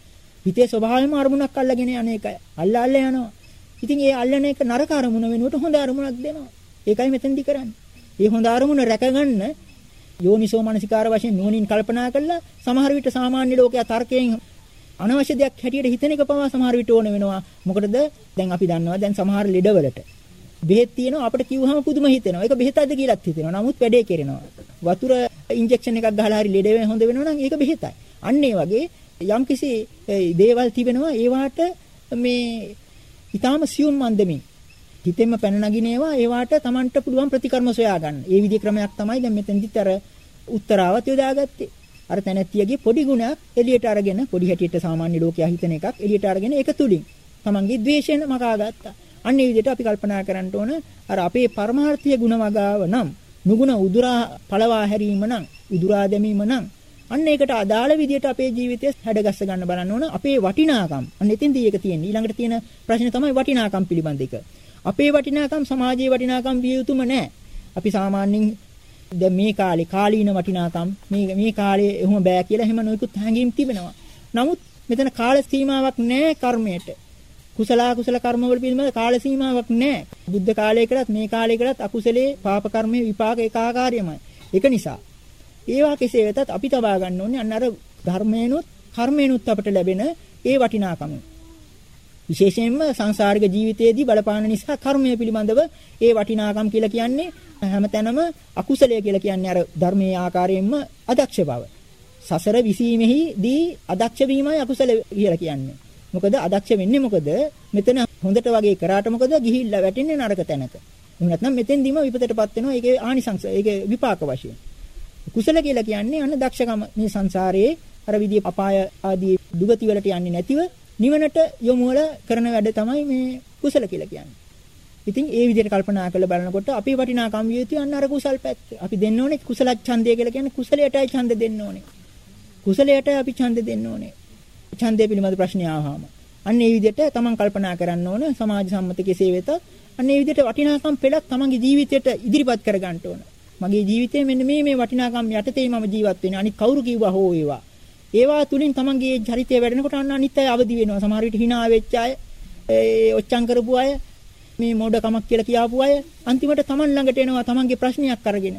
C: හිතේ ස්වභාවයෙන්ම අරමුණක් අල්ලගෙන යන එකයි. අල්ල අල්ල යනවා. ඉතින් ඒ අල්ලන එක නරක අරමුණ වෙනුවට හොඳ අරමුණක් දෙනවා. ඒකයි මෙතෙන්දි කරන්නේ. මේ හොඳ අරමුණ රැකගන්න යෝනිසෝ මනසිකාර වශයෙන් නුවණින් කල්පනා කළා සමහර විට සාමාන්‍ය ලෝකයා තර්කයෙන් අනවශ්‍ය දෙයක් හැටියට හිතන එක පවා සමහර විට ඕන වෙනවා. මොකටද? දැන් අපි දන්නවා දැන් සමහර ලෙඩවලට බෙහෙත් තියෙනවා අපිට කිව්වහම පුදුම හිතෙනවා. ඒක බෙහෙතක්ද කියලාත් හිතෙනවා. නමුත් වැඩේ කෙරෙනවා. වතුර ඉන්ජෙක්ෂන් එකක් ගහලා හරි ලෙඩ වෙන හොඳ වෙනවා නම් ඒක බෙහෙතයි. අන්න ඒ වගේ යම්කිසි දේවල් තිබෙනවා ඒවාට මේ ඊටාම සියුම් මන්දමින් හිතෙන්ම පැන නගින ඒවා ඒවාට Tamanට පුළුවන් ප්‍රතිකර්ම සොයා ගන්න. ඒ විදිහේ ක්‍රමයක් තමයි දැන් මෙතෙන්දිත් අර උත්තරාවත් යොදාගත්තේ. අර තැනැත්තියගේ පොඩි ගුණයක් එළියට අරගෙන පොඩි හැටියට සාමාන්‍ය ලෝකයා හිතන එකක් එළියට අරගෙන ඒක තුලින් Tamanගේ ද්වේෂයෙන් මකා ගත්තා. අන්න ඒ විදිහට අපි කල්පනා කරන්න ඕන අර අපේ පරමාර්ථීය ගුණ වගාව නම් නුගුණ උදුරා පළවා හැරීම නම් උදුරා දැමීම නම් අන්න ඒකට අදාළ විදිහට අපේ ජීවිතය හැඩගස්ස ගන්න බලන්න ඕන අපේ වටිනාකම්. අන්න එතෙන්දී ඒක තියෙන්නේ. ඊළඟට තියෙන ප්‍රශ්නේ තමයි වටිනාකම් පිළිබඳ එක. අපේ වටිනාකම් සමාජයේ වටිනාකම් විය යුතුම නැහැ. අපි සාමාන්‍යයෙන් දැන් මේ කාලේ කාලීන වටිනාකම් මේ මේ කාලේ එහෙම බෑ කියලා එහෙම නොයෙකුත් හැඟීම් තිබෙනවා. නමුත් මෙතන කාල සීමාවක් නැහැ කර්මයට. කුසල අකුසල කර්ම වල පිළිබඳ කාල සීමාවක් නැහැ. බුද්ධ කාලයකටත් මේ කාලයකටත් අකුසලේ පාප කර්මයේ විපාක ඒකාකාරයමයි. ඒක නිසා ඒවා කෙසේ වෙතත් අපි තබා ගන්න ඕනේ අන්න අර ධර්මේනොත් කර්මේනොත් අපට ලැබෙන ඒ වටිනාකම. විශේෂයෙන්ම සංසාරික ජීවිතයේදී බලපාන නිසා කර්මය පිළිබඳව ඒ වටිනාකම් කියලා කියන්නේ හැමතැනම අකුසලය කියලා කියන්නේ අර ධර්මයේ ආකාරයෙන්ම අදක්ෂ බව. සසර විසීමෙහිදී අදක්ෂ වීමයි අකුසල කියලා කියන්නේ. මොකද අදක්ෂ වෙන්නේ මොකද? මෙතන හොඳට වගේ කරාට මොකද ගිහිල්ලා වැටෙන්නේ නරක තැනක. එහෙම නැත්නම් මෙතෙන්දිම විපතටපත් වෙනවා. ඒකේ ආනිසංස, ඒකේ විපාක වශයෙන්. කුසල කියලා කියන්නේ අන්න දක්ෂකම මේ සංසාරයේ අර විදිය අපාය ආදී දුගති වලට යන්නේ නැතිව නිවනට යොමු වල කරන වැඩ තමයි මේ කුසල කියලා කියන්නේ. ඉතින් ඒ විදිහට කල්පනා කරලා බලනකොට අපේ වටිනාකම් විය යුතු අන්න අර කුසල් පැත්ත. අපි දෙන්න ඕනේ කුසල ඡන්දය කියලා කියන්නේ කුසලයටයි ඡන්ද දෙන්න ඕනේ. කුසලයට අපි ඡන්ද දෙන්න ඕනේ. ඡන්දය පිළිබඳ ප්‍රශ්න ආවහම. අන්න ඒ විදිහට තමන් කල්පනා කරන්න ඕන සමාජ සම්මත කෙසේ වෙතත් අන්න ඒ විදිහට වටිනාකම් පෙළක් තමන්ගේ ජීවිතයට ඉදිරිපත් කර ගන්න ඕන. මගේ ජීවිතේ මෙන්න මේ මේ වටිනාකම් යටතේ මම ජීවත් වෙන්නේ. අනිත් කවුරු කිව්වා හෝ ඒවා. ඒවා තුලින් තමන්ගේ චරිතය වැඩෙනකොට අන්න අනිත් අය අවදි වෙනවා. සමහර විට hina වෙච්ච අය, ඒ ඔච්චම් කරපු අය, මේ මොඩකමක් කියලා කියාපු අය අන්තිමට තමන් ළඟට එනවා තමන්ගේ ප්‍රශ්නයක් අරගෙන.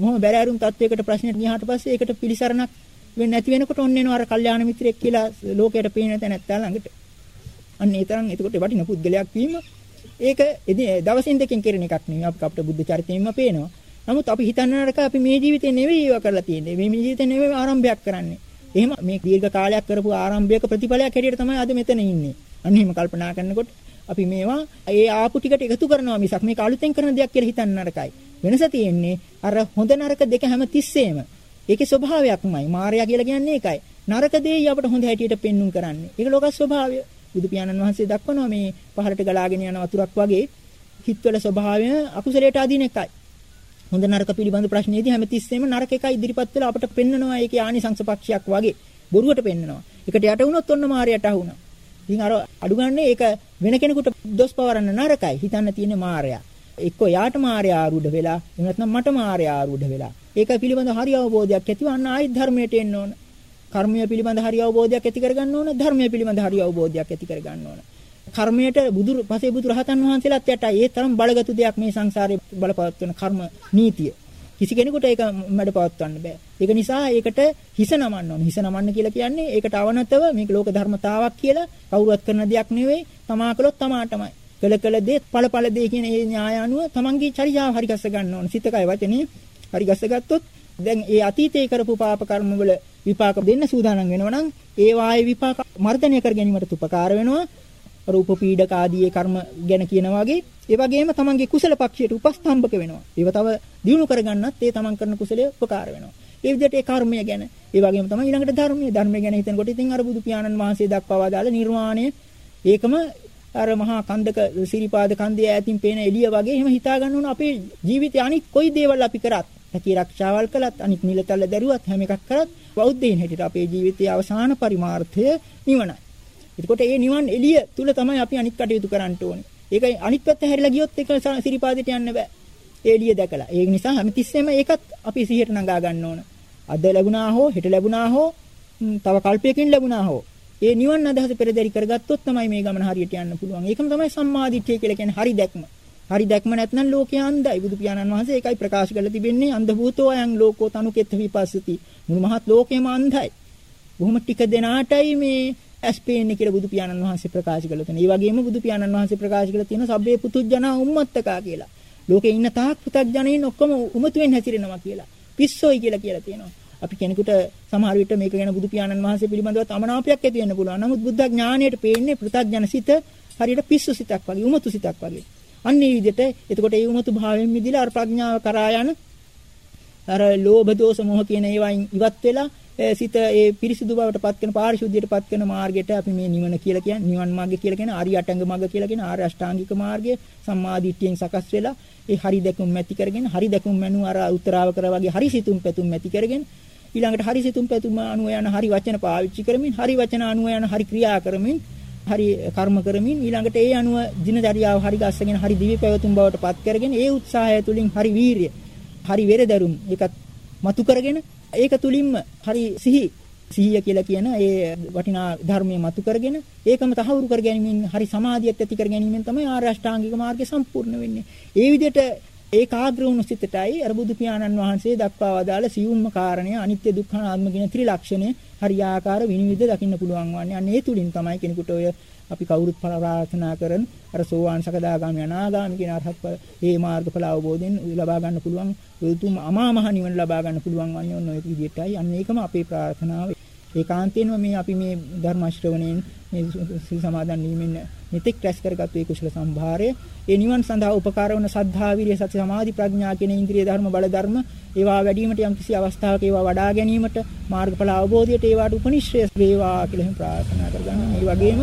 C: මොහොම බැරෑරුම් තත්වයකට ප්‍රශ්නයක් ගියාට පස්සේ ඒකට පිළිසරණක් වෙන්නේ නැති වෙනකොට ඔන්න එනවා අර කල්යාණ මිත්‍රයෙක් කියලා ලෝකයට පේන තැනැත්තා ළඟට. අන්න ඒ තරම් එතකොට වටින පුද්ගලයක් වීම ඒක දවසින් දෙකකින් කෙරෙන එකක් නෙවෙයි අපිට අපිට බුද්ධ චරිතයෙන්ම පේනවා. නමුත් අපි හිතන්න නරක අපි මේ ජීවිතේ නෙවෙයි ඒවා කරලා තියෙන්නේ. මේ ජීවිතේ නෙවෙයි ආරම්භයක් කරන්නේ. එහෙම මේ දීර්ඝ කාලයක් කරපු ආරම්භයක ප්‍රතිඵලයක් හැටියට තමයි අද මෙතන ඉන්නේ. අන්න එහෙම කල්පනා කරනකොට අපි මේවා ඒ ආපු ටිකට එකතු කරනවා මිසක් මේක අලුතෙන් කරන දෙයක් කියලා හිතන්න නරකයි. වෙනස තියෙන්නේ අර හොඳ නරක දෙක හැම තිස්සෙම. ඒකේ ස්වභාවයක්මයි. මායя කියලා කියන්නේ ඒකයි. නරක දෙයි අපට හොඳ හැටියට පෙන්눔 කරන්නේ. ඒක ලෝක ස්වභාවය. බුදු පියාණන් වහන්සේ දක්වනවා මේ පහළට ගලාගෙන යන වතුරක් වගේ හිත්වල ස්වභාවය අකුසලයට අදින එකයි. හොඳ නරක පිළිබඳ ප්‍රශ්නේදී හැමතිස්සෙම නරක එක ඉදිරිපත් වෙලා අපට පෙන්නනවා ඒකේ ආනිසංස පක්ෂයක් වගේ බොරුවට පෙන්නනවා. ඒකට යට වුණොත් ඔන්න මායයට අහු වුණා. ඉතින් අර අඩු ගන්නේ ඒක වෙන කෙනෙකුට දොස් පවරන්න නරකයි. හිතන්න තියෙන මායයා. එක්කෝ යාට මායයා ආරූඪ වෙලා එහෙම නැත්නම් මට මායයා ආරූඪ වෙලා. ඒක පිළිබඳ හරි අවබෝධයක් ඇතිව අන්න ආයි ධර්මයට එන්න ඕන. කර්මය පිළිබඳ හරි අවබෝධයක් ඇති කරගන්න ඕන. ධර්මය පිළිබඳ හරි අවබෝධයක් ඇති කරගන්න ඕන. කර්මයට බුදු පසේ බුදු රහතන් වහන්සේලාත් යටයි ඒ තරම් බලගත් දෙයක් මේ සංසාරේ බලපවත්වන කර්ම නීතිය. කිසි කෙනෙකුට ඒක මැඩපවත්වන්න බෑ. ඒක නිසා ඒකට හිස නමන්න ඕන. හිස නමන්න කියලා කියන්නේ ඒකට අවනතව මේක ලෝක ධර්මතාවක් කියලා කවුරුවත් කරන දෙයක් නෙවෙයි. තමා කළොත් තමාටමයි. කළ කළ දේ ඵල ඵල දේ කියන ඒ න්‍යාය අනුව තමන්ගේ චර්යාව හරි ගස්ස ගන්න ඕන. සිතකයි වචනේ හරි ගස්ස ගත්තොත් දැන් ඒ අතීතයේ කරපු පාප කර්ම වල විපාක දෙන්න සූදානම් වෙනවා නම් ඒ වායේ විපාක මර්ධනය කර ගැනීමට උපකාර වෙනවා. රූප පීඩක ආදී කර්ම ගැන කියන වගේ ඒ වගේම තමන්ගේ කුසල පක්ෂයට උපස්තම්භක වෙනවා. ඒව තව දියුණු කරගන්නත් ඒ තමන් කරන කුසලයේ උපකාර වෙනවා. ඒ විදිහට ඒ කර්මය ගැන ඒ වගේම තමයි ඊළඟට ධර්මයේ ධර්මය ගැන හිතනකොට ඉතින් අර බුදු පියාණන් වහන්සේ දක්වා දාලා නිර්වාණය ඒකම අර මහා කන්දක සිරිපාද කන්දේ ඈතින් පේන එළිය වගේ එහෙම හිතා ගන්න ඕන අපේ ජීවිතේ අනිත් කොයි දේවල් අපි කරත් හැකි රක්ෂාවල් කළත් අනිත් නිලතල දරුවත් හැම එකක් කරත් බෞද්ධයින් හැටියට අපේ ජීවිතයේ අවසාන පරිමාර්ථය නිවනයි. එතකොට මේ නිවන් එළිය තුල තමයි අපි අනිත් කටයුතු කරන්න ඕනේ. ඒකයි අනිත් පැත්ත හැරිලා ගියොත් ඒක සිරිපාදයට යන්න බෑ. ඒ එළිය දැකලා. ඒ නිසා හැමතිස්සෙම ඒකත් අපි සිහියට නගා ගන්න ඕන. අද ලැබුණා හෝ හෙට ලැබුණා හෝ තව කල්පයකින් ලැබුණා හෝ ඒ නිවන් අදහස පෙරදරි කරගත්තොත් තමයි මේ ගමන හරියට යන්න පුළුවන්. ඒකම තමයි සම්මාදිට්ඨිය කියලා කියන්නේ හරි දැක්ම. හරි දැක්ම නැත්නම් ලෝකයේ අන්ධයි. බුදු පියාණන් වහන්සේ ඒකයි ප්‍රකාශ කරලා තිබෙන්නේ අන්ධ භූතෝ අයං ලෝකෝ තනුකෙත් විපස්සති. මුළු මහත් ලෝකෙම අන්ධයි. බොහොම ටික දෙනාටයි මේ ඇස් පේන්නේ කියලා බුදු පියාණන් වහන්සේ ප්‍රකාශ කළා තියෙනවා. ඒ වගේම බුදු පියාණන් වහන්සේ ප්‍රකාශ කළා තියෙනවා සබ්බේ පුතුජනා උම්මත්තකා කියලා. ලෝකේ ඉන්න තාක් පුතග්ජනයින් ඔක්කොම උමතුෙන් හැසිරෙනවා කියලා. පිස්සොයි කියලා කියලා තියෙනවා. අපි කෙනෙකුට සමහර විට මේක ගැන බුදු පියාණන් වහන්සේ පිළිබඳව අමනාපයක් ඇති වෙන්න පුළුවන්. නමුත් බුද්ධ ඥාණයට පේන්නේ පෘථග්ජන සිත හරියට පිස්සු සිතක් වගේ, උමතු සිතක් වගේ. අන්න ඒ විදිහට එතකොට ඒ උමතු භාවයෙන් මිදිලා අර ප්‍රඥාව කරා යන අර ලෝභ දෝෂ මොහ කියන ඒවායින් ඉවත් වෙලා සිත ඒ පිරිසිදු බවට පත් කරන පාරිශුද්ධියට පත් කරන මාර්ගයට අපි මේ නිවන කියලා කියන්නේ නිවන් මාර්ගය කියලා කියන ආර්ය අටංග මාර්ගය කියලා කියන ආර්ය අෂ්ටාංගික මාර්ගය සම්මාදිට්ඨියෙන් සකස් වෙලා ඒ හරි දැකුම් ඇති කරගෙන හරි දැකුම් මනු අර උත්තරාව කර වගේ හරි සිතුම් පැතුම් ඇති කරගෙන ඊළඟට හරි සිතුම් පැතුම් අනුව යන හරි වචන පාවිච්චි කරමින් හරි වචන අනුව යන හරි ක්‍රියා කරමින් හරි කර්ම කරමින් ඊළඟට ඒ අනුව දිනචරියාව හරි ගස්සගෙන හරි දිවි පැවතුම් බවට පත් කරගෙන ඒ උත්සාහය තුලින් හරි වීරිය හරි වෙරදරුම් ඒකත් මතු කරගෙන ඒක තුලින්ම හරි සිහි සිහිය කියලා කියන ඒ වටිනා ධර්මයේ මතු කරගෙන ඒකම තහවුරු කර ගැනීමෙන් හරි සමාධියත් ඇති කර ගැනීමෙන් තමයි ආර්ය අෂ්ටාංගික මාර්ගය සම්පූර්ණ වෙන්නේ. ඒ විදිහට ඒකාග්‍ර වුණු සිතටයි අර බුදු පියාණන් වහන්සේ දක්වා වදාළ සියුම්ම කාරණය අනිත්‍ය දුක්ඛ අනාත්ම කියන ත්‍රිලක්ෂණය හරියාකාර විනිවිද දකින්න පුළුවන් වන්නේ. අන්න ඒ තුලින් තමයි කෙනෙකුට ඔය අපි කවුරුත් ප්‍රාර්ථනා කරන අර සෝවාන් සකදාගාමී අනාගාමී කියන අරහත් ඒ මාර්ගඵල අවබෝධයෙන් ලබා ගන්න පුළුවන් උතුම් අමා මහ නිවන ලබා ගන්න පුළුවන් වන්නේ ඔන්න ඔය විදිහටයි. අන්න ඒකම අපේ ප්‍රාර්ථනාව. ඒකාන්තයෙන්ම මේ අපි මේ ධර්ම ශ්‍රවණයෙන් මේ සිල් සමාදන් වීමෙන් මෙතෙක් රැස් කරගත්තු ඒ කුසල සම්භාරය ඒ නිවන් සඳහා උපකාර වන සද්ධා විරිය සති සමාධි ප්‍රඥා කියන ඉන්ද්‍රිය ධර්ම බල ධර්ම ඒවා වැඩිවීමට යම් කිසි අවස්ථාවක ඒවා වඩා ගැනීමට මාර්ගඵල අවබෝධයට ඒවාට උපනිශ්‍රය වේවා කියලා එහෙම ප්‍රාර්ථනා කරගන්න. ඒ වගේම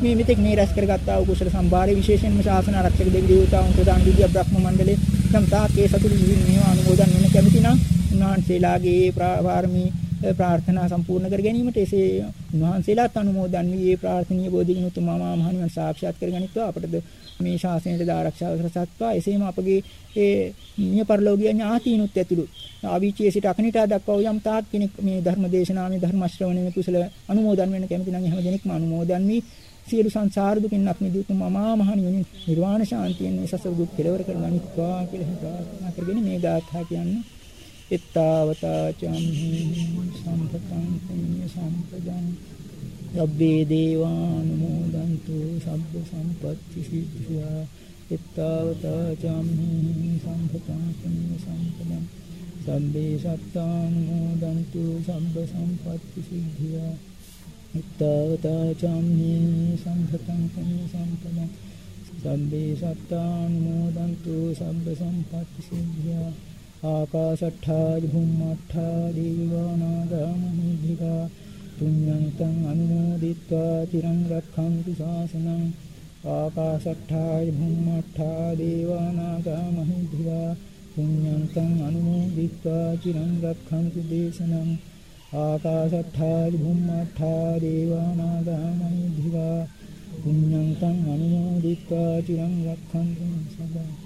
C: මේ මෙතෙක් මේ රැස් කරගත්තා වූ කුසල සම්භාරය විශේෂයෙන්ම ශාසන ආරක්ෂක දෙවි දේවතාවුන් ප්‍රදාන දිව්‍ය බ්‍රහ්ම මණ්ඩලේ නම් තාකේ සතුටු ජීවීන් මේවා අනුමෝදන් වෙන කැමති නම් උන්වහන්සේලාගේ පාරමී ප්‍රාර්ථනා සම්පූර්ණ කර ගැනීමට එසේ උන්වහන්සේලාත් අනුමෝදන් වී මේ ප්‍රාර්ථනීය බෝධිගිනි උතුම් මහා මහණිවන් සාක්ෂාත් කරගනිත්වා. අපටද මේ ශාසනයට ආරක්ෂාව කරසත්වා එසේම අපගේ ඒ නිය පරලෝකීය ඥාතීනුත් ඇතුළු ආවිචයේ සිට අකනිටා දක්වා යම් තාක් කෙනෙක් මේ ධර්ම දේශනාවේ ධර්ම ශ්‍රවණයේ කුසල අනුමෝදන් වෙන්න කැමති නම් හැම දෙනෙක්ම අනුමෝදන් වී සියලු සංසාර දුකින් අත් මිදුතුම් මමා මහණියනි නිර්වාණ ශාන්තියෙන් මේ සසර දුක් කෙලවර කරගනිත්වා කියලා ප්‍රාර්ථනා කරගෙන මේ ගාථා කියන්නේ. එත්තාවතා චම්හි සම්පතං පුඤ්ඤ සම්පදං යබ්බේ දේවානුමෝදන්තු සබ්බ සම්පත්ති සිද්ධා එත්තාවතා චම්හි සම්පතං පුඤ්ඤ සම්පදං සම්බේ සත්තානුමෝදන්තු සබ්බ සම්පත්ති සිද්ධා ආකාශට්ඨා භුම්මට්ඨා දීවානාගාමහිද්దికා පුඤ්ඤං තං අනුමෝදිත්වා තිරං රක්ඛන්තු ශාසනං ආකාශට්ඨා භුම්මට්ඨා දීවානාගාමහිද්దికා පුඤ්ඤං තං අනුමෝදිත්වා තිරං රක්ඛන්තු දේශනං ආකාශට්ඨා භුම්මට්ඨා දීවානාගාමහිද්దికා පුඤ්ඤං තං අනුමෝදිත්වා තිරං රක්ඛන්තු සදා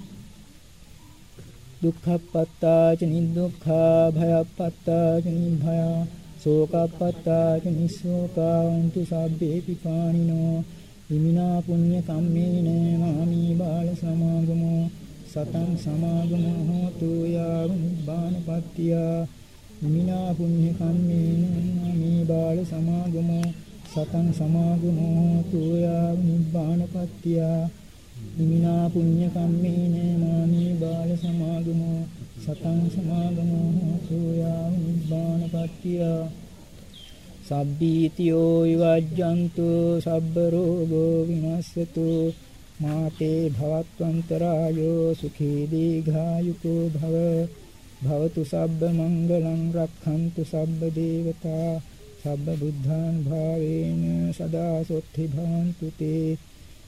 C: දුක්ඛප්පත්තාච නිදුක්ඛා භයප්පත්තාච නිභයා සෝකප්පත්තාච නිස්සෝකාන්තු සබ්බේ පිපානිනෝ හිමිනා පුඤ්ඤ කම්මේන මාමි බාල සමාගමෝ සතං සමාගමෝ හෝතු යාව නිබ්බානපත්තිය හිමිනා පුඤ්ඤ කම්මේන මාමි බාල සමාගමෝ සතං සමාගමෝ හෝතු යාව නිබ්බානපත්තිය ඉමිනා පුඤ්ඤ කම්මේන මාමී බාල සමාගමෝ සතං සමාගමෝ හෝතු යාව නිබ්බානපත්තිය සබ්බීතියෝ විවජ්ජන්තු සබ්බ රෝගෝ විනස්සතු මාතේ භවත්වන්තරායෝ සුඛී දීඝායුකෝ භව භවතු සබ්බ මංගලං රක්ඛන්තු සබ්බ දේවතා සබ්බ බුද්ධාන් භාවේන සදා සොත්ති භවන්තු තේ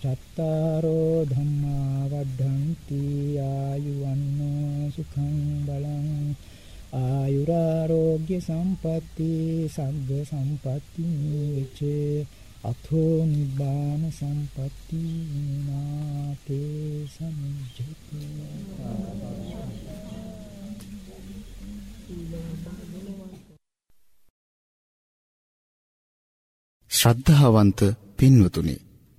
C: චත්තාරෝ ධම්මා වඩ්ඩಂತಿ ආයුවන්නෝ සුඛං බලං ආයුරාෝග්‍ය සම්පatti සබ්බ සම්පatti නිච්ච අතෝ නිබ්බාන සම්පatti නාතේ සම්ජිතේ
A: ශ්‍රද්ධාවන්ත පින්වතුනි